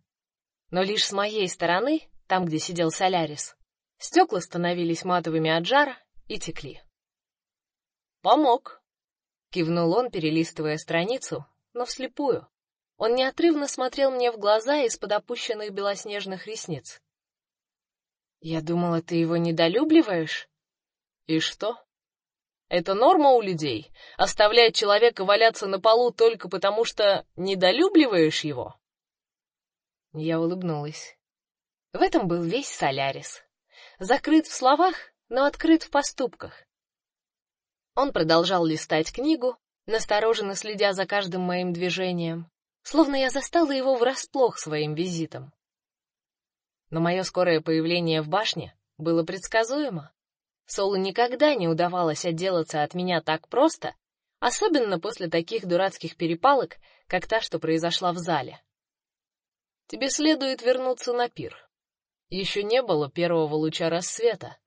Но лишь с моей стороны, там, где сидел Солярис, стекла становились матовыми от жара и текли. Помог, кивнул он, перелистывая страницу, но вслепую. Он неотрывно смотрел мне в глаза из-под опущенных белоснежных ресниц. Я думала, ты его недолюбливаешь. И что? Это норма у людей оставлять человека валяться на полу только потому, что недолюбливаешь его. Я улыбнулась. В этом был весь Солярис. Закрыт в словах, но открыт в поступках. Он продолжал листать книгу, настороженно следя за каждым моим движением, словно я застала его врасплох своим визитом. Но мое скорое появление в башне было предсказуемо. Солу никогда не удавалось отделаться от меня так просто, особенно после таких дурацких перепалок, как та, что произошла в зале. Тебе следует вернуться на пир. Еще не было первого луча рассвета.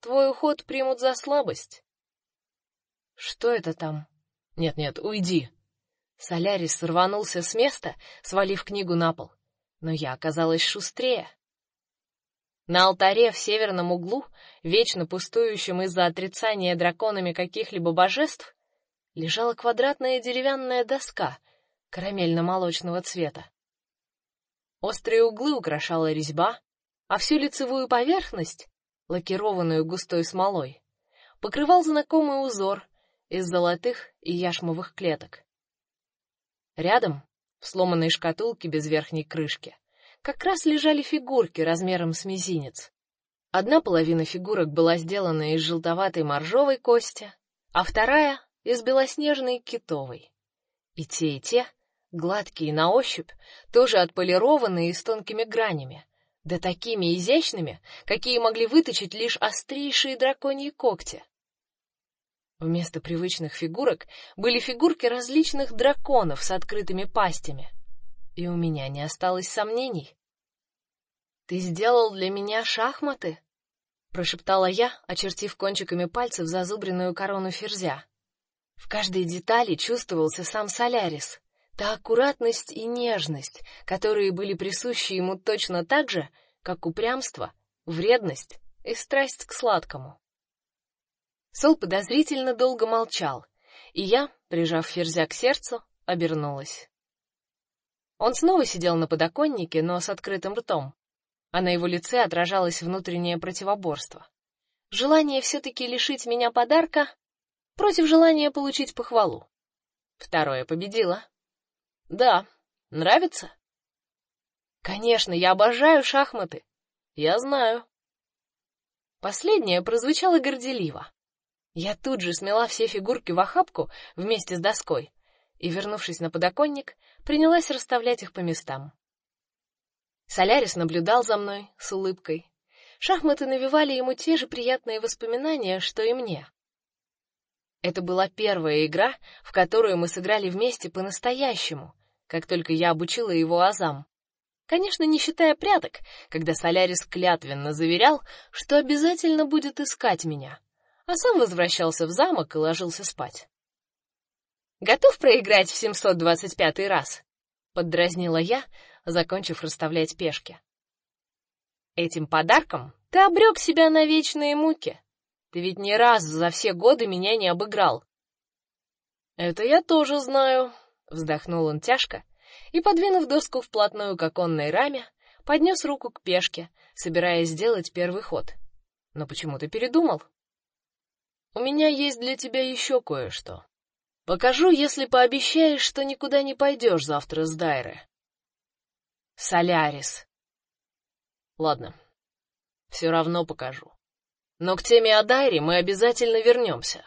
Твой уход примут за слабость. Что это там? Нет-нет, уйди. Солярис рванулся с места, свалив книгу на пол. Но я оказалась шустрее. На алтаре в северном углу, вечно пустующем из-за отрицания драконами каких-либо божеств, лежала квадратная деревянная доска карамельно-молочного цвета. Острые углы украшала резьба, а всю лицевую поверхность, лакированную густой смолой, покрывал знакомый узор из золотых и яшмовых клеток. Рядом, в сломанной шкатулке без верхней крышки, как раз лежали фигурки размером с мизинец. Одна половина фигурок была сделана из желтоватой моржовой кости, а вторая из белоснежной китовой. И те, и те гладкие на ощупь, тоже отполированные и с тонкими гранями, да такими изящными, какие могли выточить лишь острейшие драконьи когти. Вместо привычных фигурок были фигурки различных драконов с открытыми пастями. И у меня не осталось сомнений. Ты сделал для меня шахматы, прошептала я, очертив кончиками пальцев зазубренную корону ферзя. В каждой детали чувствовался сам Солярис, та аккуратность и нежность, которые были присущи ему точно так же, как упрямство, вредность и страсть к сладкому. Сол подозрительно долго молчал, и я, прижав ферзя к сердцу, обернулась. Он снова сидел на подоконнике, но с открытым ртом, а на его лице отражалось внутреннее противоборство. Желание все таки лишить меня подарка против желания получить похвалу. Второе победило. Да, нравится? Конечно, я обожаю шахматы. Я знаю. Последнее прозвучало горделиво. Я тут же смела все фигурки в охапку вместе с доской и, вернувшись на подоконник, принялась расставлять их по местам. Солярис наблюдал за мной с улыбкой. Шахматы навевали ему те же приятные воспоминания, что и мне. Это была первая игра, в которую мы сыграли вместе по-настоящему, как только я обучила его азам. Конечно, не считая пряток, когда Солярис клятвенно заверял, что обязательно будет искать меня а сам возвращался в замок и ложился спать. Готов проиграть в 725 раз? поддразнила я, закончив расставлять пешки. Этим подарком ты обрек себя на вечные муки. Ты ведь ни разу за все годы меня не обыграл. Это я тоже знаю, вздохнул он тяжко и, подвинув доску вплотную к оконной раме, поднес руку к пешке, собираясь сделать первый ход. Но почему-то передумал. У меня есть для тебя еще кое-что. Покажу, если пообещаешь, что никуда не пойдешь завтра с Дайры. Солярис. Ладно. Все равно покажу. Но к теме о Дайре мы обязательно вернемся.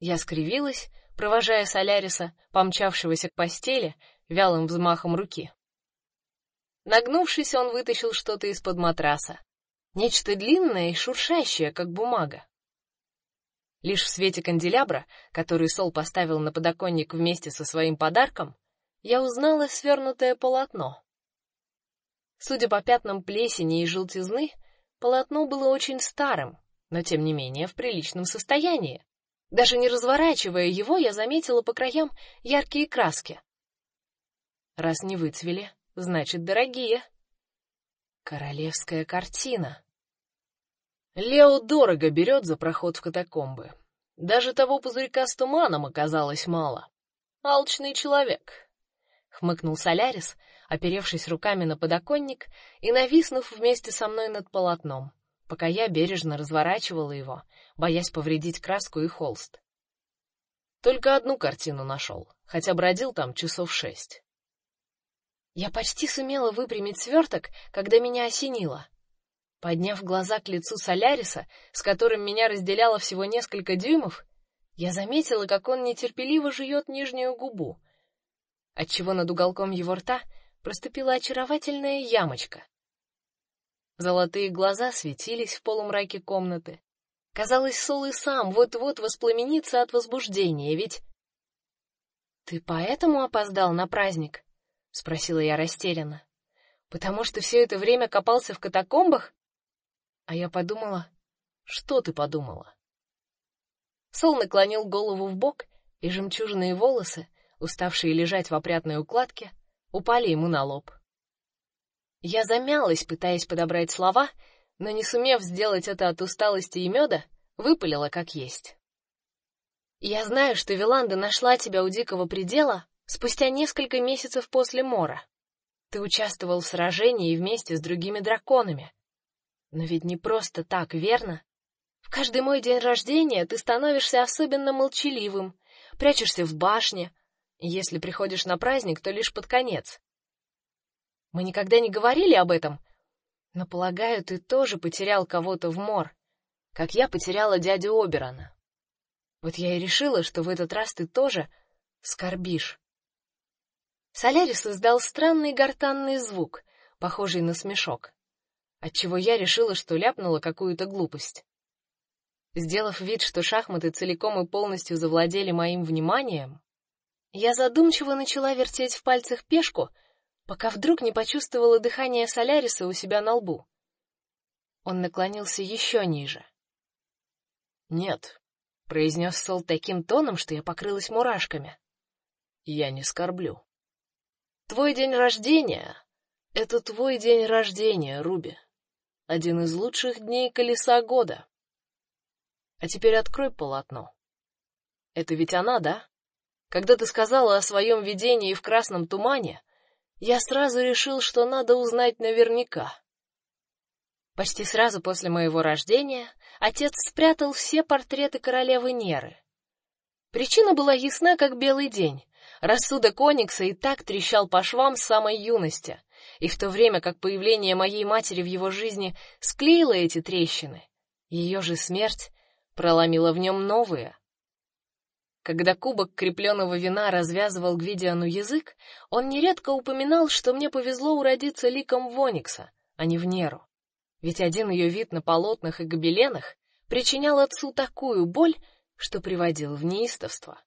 Я скривилась, провожая Соляриса, помчавшегося к постели, вялым взмахом руки. Нагнувшись, он вытащил что-то из-под матраса, нечто длинное и шуршащее, как бумага. Лишь в свете канделябра, который Сол поставил на подоконник вместе со своим подарком, я узнала свернутое полотно. Судя по пятнам плесени и желтизны, полотно было очень старым, но тем не менее в приличном состоянии. Даже не разворачивая его, я заметила по краям яркие краски. Раз не выцвели, значит, дорогие. Королевская картина. Лео дорого берет за проход в катакомбы. Даже того пузырька с туманом оказалось мало. Алчный человек. Хмыкнул Солярис, оперевшись руками на подоконник и нависнув вместе со мной над полотном, пока я бережно разворачивала его, боясь повредить краску и холст. Только одну картину нашел, хотя бродил там часов шесть. Я почти сумела выпрямить сверток, когда меня осенило. Подняв глаза к лицу Соляриса, с которым меня разделяло всего несколько дюймов, я заметила, как он нетерпеливо жует нижнюю губу, отчего над уголком его рта проступила очаровательная ямочка. Золотые глаза светились в полумраке комнаты. Казалось, Сол и сам вот-вот воспламенится от возбуждения, ведь Ты поэтому опоздал на праздник? спросила я растерянно. Потому что все это время копался в катакомбах? А я подумала, что ты подумала? Сол наклонил голову в бок, и жемчужные волосы, уставшие лежать в опрятной укладке, упали ему на лоб. Я замялась, пытаясь подобрать слова, но не сумев сделать это от усталости и меда, выпалила как есть. Я знаю, что Виланда нашла тебя у дикого предела спустя несколько месяцев после мора. Ты участвовал в сражении вместе с другими драконами. Но ведь не просто так, верно? В каждый мой день рождения ты становишься особенно молчаливым, прячешься в башне, и если приходишь на праздник, то лишь под конец. Мы никогда не говорили об этом, но полагаю, ты тоже потерял кого-то в мор, как я потеряла дядю Оберона. Вот я и решила, что в этот раз ты тоже скорбишь. Солярис издал странный гортанный звук, похожий на смешок отчего я решила, что ляпнула какую-то глупость. Сделав вид, что шахматы целиком и полностью завладели моим вниманием, я задумчиво начала вертеть в пальцах пешку, пока вдруг не почувствовала дыхание Соляриса у себя на лбу. Он наклонился еще ниже. "Нет", произнес Сол таким тоном, что я покрылась мурашками. "Я не скорблю. Твой день рождения это твой день рождения, Руби один из лучших дней колеса года. А теперь открой полотно. Это ведь она, да? Когда ты сказала о своем видении в красном тумане, я сразу решил, что надо узнать наверняка. Почти сразу после моего рождения отец спрятал все портреты королевы Неры. Причина была ясна, как белый день. Рассудок Оникса и так трещал по швам с самой юности, и в то время как появление моей матери в его жизни склеило эти трещины, ее же смерть проломила в нем новые. Когда кубок крепленного вина развязывал Гвидиану язык, он нередко упоминал, что мне повезло уродиться ликом Воникса, а не в Неру. Ведь один ее вид на полотнах и гобеленах причинял отцу такую боль, что приводил в неистовство.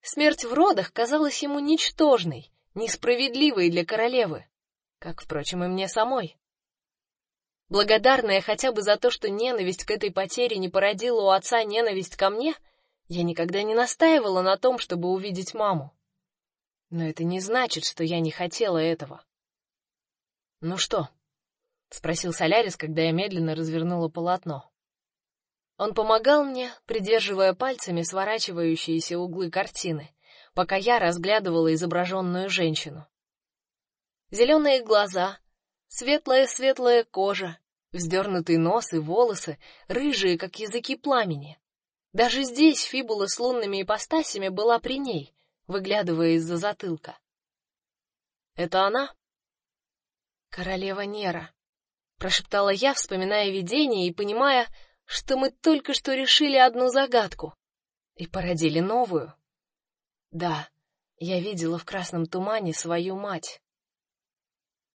Смерть в родах казалась ему ничтожной, несправедливой для королевы, как, впрочем, и мне самой. Благодарная хотя бы за то, что ненависть к этой потере не породила у отца ненависть ко мне, Я никогда не настаивала на том, чтобы увидеть маму. Но это не значит, что я не хотела этого. Ну что? спросил Солярис, когда я медленно развернула полотно. Он помогал мне, придерживая пальцами сворачивающиеся углы картины, пока я разглядывала изображенную женщину. Зеленые глаза, светлая-светлая кожа, вздернутый нос и волосы, рыжие, как языки пламени. Даже здесь фибула с лунными ипостасями была при ней, выглядывая из-за затылка. Это она? Королева Нера, прошептала я, вспоминая видение и понимая, что мы только что решили одну загадку и породили новую. Да, я видела в красном тумане свою мать.